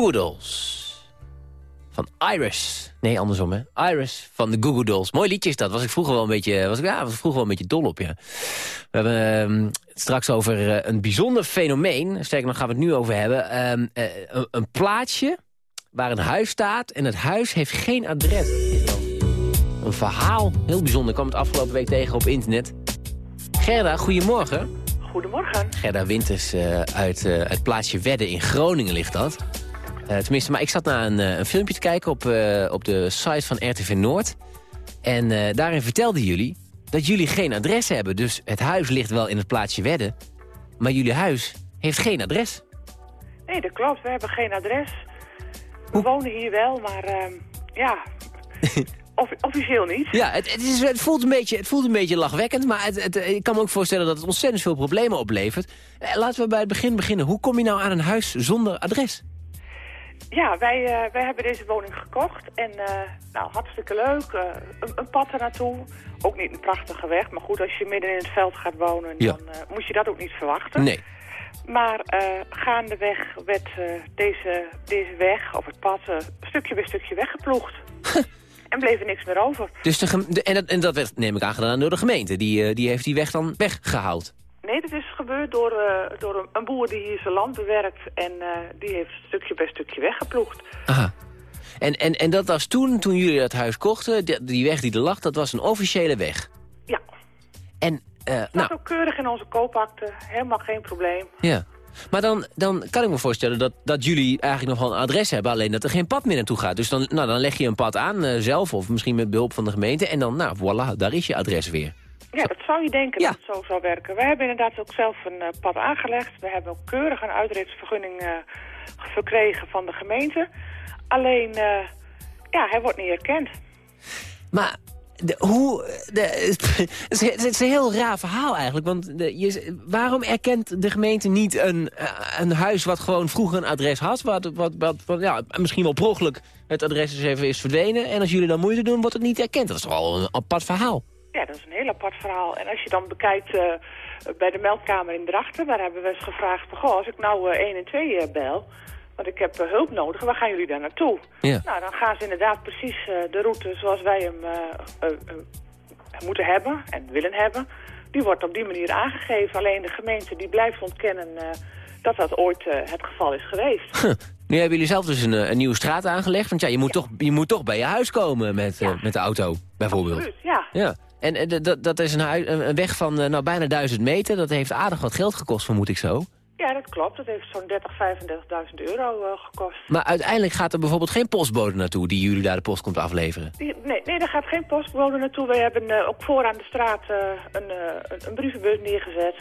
Goo Goo Dolls. Van Iris. Nee, andersom, hè. Iris van de Goo Goo Dolls. Mooi liedje is dat. Was ik vroeger wel een beetje, was ik, ja, was ik vroeger wel een beetje dol op, ja. We hebben ehm, het straks over eh, een bijzonder fenomeen. Sterker nog gaan we het nu over hebben. Ehm, eh, een, een plaatje waar een huis staat en het huis heeft geen adres. Een verhaal. Heel bijzonder. Ik kwam het afgelopen week tegen op internet. Gerda, goedemorgen. Goedemorgen. Gerda Winters eh, uit het plaatsje Wedde in Groningen ligt dat. Eh, tenminste, maar ik zat naar een, eh, een filmpje te kijken op, eh, op de site van RTV Noord. En daarin vertelden jullie dat jullie geen adres hebben. Dus het huis ligt wel in het plaatsje Wedde. Maar jullie huis heeft geen adres. Nee, dat klopt. We hebben geen adres. We wonen hier wel, maar ehm, ja, of, officieel niet. Ja, het, het, is, het, voelt een beetje, het voelt een beetje lachwekkend. Maar het, het, ik kan me ook voorstellen dat het ontzettend veel problemen oplevert. Laten we bij het begin beginnen. Hoe kom je nou aan een huis zonder adres? Ja, wij, eh, wij hebben deze woning gekocht en eh, nou, hartstikke leuk. eh, een, een pad er naartoe. Ook niet een prachtige weg, maar goed, als je midden in het veld gaat wonen, Ja. dan moet je dat ook niet verwachten. Nee. Maar gaandeweg werd deze, deze weg, of het pad, stukje bij stukje weggeploegd. en bleef er niks meer over. Dus de, en, dat, en dat werd, neem ik aan, gedaan door de gemeente. Die, die heeft die weg dan weggehaald. Nee, dat is gebeurd door, eh, door een, boer die hier zijn land bewerkt. En eh, die heeft stukje bij stukje weggeploegd. Aha. En, en, en dat was toen, toen jullie dat huis kochten, die, die weg die er lag, dat was een officiële weg. Ja. En, eh, Dat nou, ook keurig in onze koopakte. Helemaal geen probleem. ja. Maar dan, dan kan ik me voorstellen dat, dat jullie eigenlijk nog wel een adres hebben... alleen dat er geen pad meer naartoe gaat. Dus dan, nou, dan leg je een pad aan zelf of misschien met behulp van de gemeente... en dan, nou, voilà, daar is je adres weer. Ja, dat zou je denken dat het zo zou werken. We hebben inderdaad ook zelf een eh, pad aangelegd. We hebben ook keurig een uitritsvergunning eh, verkregen van de gemeente. Alleen, eh, ja, hij wordt niet erkend. Maar de, hoe... De, het, is, het is een heel raar verhaal eigenlijk. Want de, je, waarom erkent de gemeente niet een, een huis wat gewoon vroeger een adres had? Wat, wat, wat, wat, ja, misschien wel per het adres is even is verdwenen. En als jullie dan moeite doen, wordt het niet erkend. Dat is toch wel een apart verhaal. Ja, dat is een heel apart verhaal. En als je dan bekijkt eh, bij de meldkamer in Drachten... daar hebben we eens gevraagd... van, Goh, als ik nou eh 1 en 2 eh, bel... want ik heb hulp nodig, waar gaan jullie daar naartoe? Ja. Nou, dan gaan ze inderdaad precies de route zoals wij hem moeten hebben en willen hebben. Die wordt op die manier aangegeven. Alleen de gemeente die blijft ontkennen dat dat ooit het geval is geweest. Nu hebben jullie zelf dus een, een nieuwe straat aangelegd. Want ja, je moet, Toch, je moet toch bij je huis komen met, met de auto, bijvoorbeeld. Absoluut, ja. Ja. En eh, dat- dat is een, weg van eh, nou, bijna duizend meter. Dat heeft aardig wat geld gekost, vermoed ik zo. Ja, dat klopt. Dat heeft zo'n 30, 35.000 euro eh, gekost. Maar uiteindelijk gaat er bijvoorbeeld geen postbode naartoe... die jullie daar de post komt afleveren. Die- nee, nee, daar gaat geen postbode naartoe. Wij hebben ook vooraan de straat een, een, een brievenbus neergezet.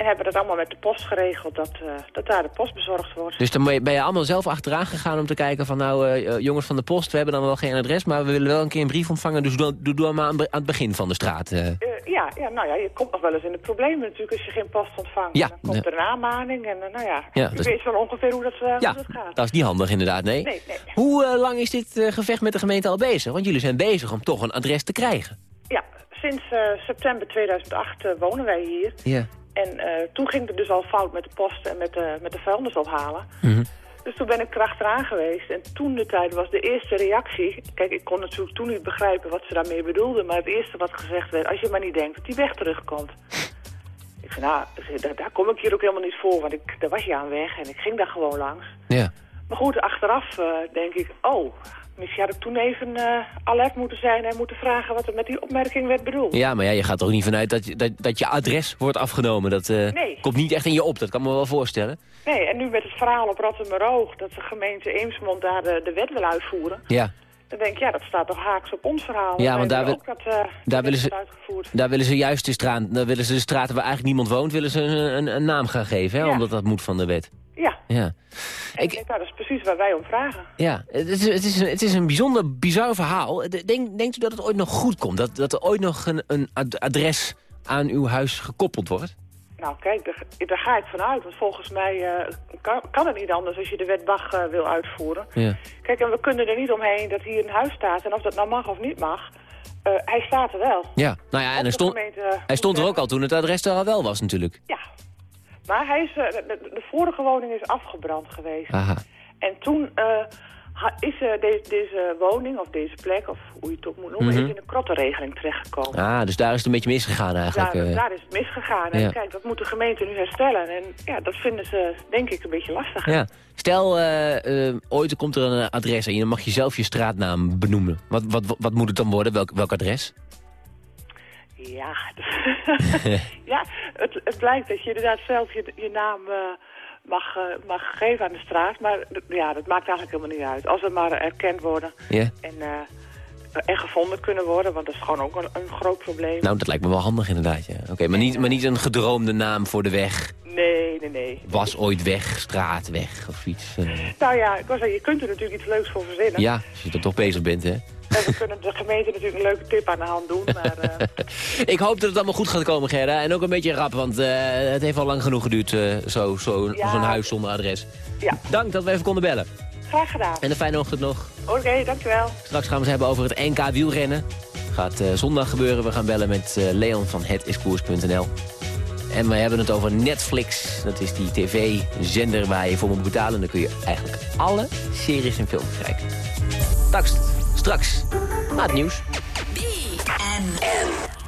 En hebben dat allemaal met de post geregeld, dat, eh, dat daar de post bezorgd wordt. Dus dan ben je- allemaal zelf achteraan gegaan om te kijken van... nou, eh, eh, jongens van de post, we hebben dan wel geen adres... maar we willen wel een keer een brief ontvangen... dus doe, doe, doe maar aan, aan het begin van de straat. ja, ja, nou ja, je komt nog wel eens in de problemen natuurlijk als je geen post ontvangt. Ja, dan komt er een aanmaning en nou ja, Ja, je is- weet wel ongeveer hoe dat, hoe ja, dat gaat. dat is niet handig inderdaad, nee. Nee, nee. Hoe lang is dit gevecht met de gemeente al bezig? Want jullie zijn bezig om toch een adres te krijgen. Ja, sinds september 2008 eh, wonen wij hier. Ja. En eh, toen ging het dus al fout met de post en met de, met de vuilnis ophalen. Dus toen ben ik erachteraan geweest. En toen de tijd was de eerste reactie... Kijk, ik kon natuurlijk toen niet begrijpen wat ze daarmee bedoelden. Maar het eerste wat gezegd werd... Als je maar niet denkt dat die weg terugkomt. Ik zei, nou, daar, daar kom ik hier ook helemaal niet voor. Want ik, daar was je aan weg en ik ging daar gewoon langs. Ja. Maar goed, achteraf eh, denk ik... Oh, misschien had ik toen even eh, alert moeten zijn... en moeten vragen wat er met die opmerking werd bedoeld. Ja, maar ja, je gaat ook niet vanuit dat, je- dat, dat je adres wordt afgenomen. Dat eh, Nee. komt niet echt in je op, dat kan me wel voorstellen. Nee, en nu met het verhaal op Rottermeroog... dat de gemeente Eemsmond daar de, de wet wil uitvoeren... Ja. Dan denk ik, ja, dat staat toch haaks op ons verhaal. Ja, want daar willen wil- ook dat, eh, daar willen ze-. Daar willen ze juist de, straat, daar willen ze de straten waar eigenlijk niemand woont... willen ze een, een, een naam gaan geven, hè? Ja. omdat dat moet van de wet. Ja, Ja, en ik denk, nou, dat is precies waar wij om vragen. ja. Het, is, het, is een, het is een bijzonder bizar verhaal. Denk, denkt u dat het ooit nog goed komt? Dat, dat er ooit nog een, een ad- adres aan uw huis gekoppeld wordt? Nou, kijk, daar, daar ga ik vanuit. Want volgens mij eh, kan, kan het niet anders als je de wet Bach eh, wil uitvoeren. Ja. Kijk, en we kunnen er niet omheen dat hier een huis staat. En of dat nou mag of niet mag, eh, hij staat er wel. Ja, nou ja, en hij stond, hij stond er ook al toen het adres er al wel was natuurlijk. Maar hij is, eh, de, vorige woning is afgebrand geweest. Aha. En toen eh, is eh, deze, deze woning, of deze plek, of hoe je het ook moet noemen, is in een krottenregeling terechtgekomen. Ah, dus daar is het een beetje misgegaan eigenlijk. Daar, daar is het misgegaan. En kijk, dat moet de gemeente nu herstellen. En ja, dat vinden ze, denk ik, een beetje lastig. Ja. Stel, eh, eh, ooit komt er een adres en je mag je zelf je straatnaam benoemen. Wat, wat, wat, wat moet het dan worden? Welk, welk adres? Ja, ja het, het blijkt dat je inderdaad zelf je, je naam eh, mag, eh, mag geven aan de straat. Maar ja, dat maakt eigenlijk helemaal niet uit. Als we maar erkend worden Ja. en, eh, en gevonden kunnen worden, want dat is gewoon ook een, een groot probleem. Nou, dat lijkt me wel handig inderdaad, ja. Oké, maar, niet, maar niet een gedroomde naam voor de weg. Nee, nee, nee. Was ooit weg, straatweg of iets. eh. Nou ja, ik wou zeggen, je kunt er natuurlijk iets leuks voor verzinnen. ja, als je er toch bezig bent, hè. En we kunnen de gemeente natuurlijk een leuke tip aan de hand doen. Maar eh, Ik hoop dat het allemaal goed gaat komen, Gerda. En ook een beetje rap, want eh, het heeft al lang genoeg geduurd, eh, zo- zo- Ja. zo'n huis zonder adres. Ja. Dank dat we even konden bellen. Graag gedaan. En een fijne ochtend nog. Oké, dankjewel. Straks gaan we het hebben over het NK wielrennen. Gaat eh, zondag gebeuren. We gaan bellen met eh, Leon van hetiskoers.nl. En we hebben het over Netflix. Dat is die tv-zender waar je voor moet betalen. En dan kun je eigenlijk alle series en films kijken. Straks, straks, na het nieuws. BNN.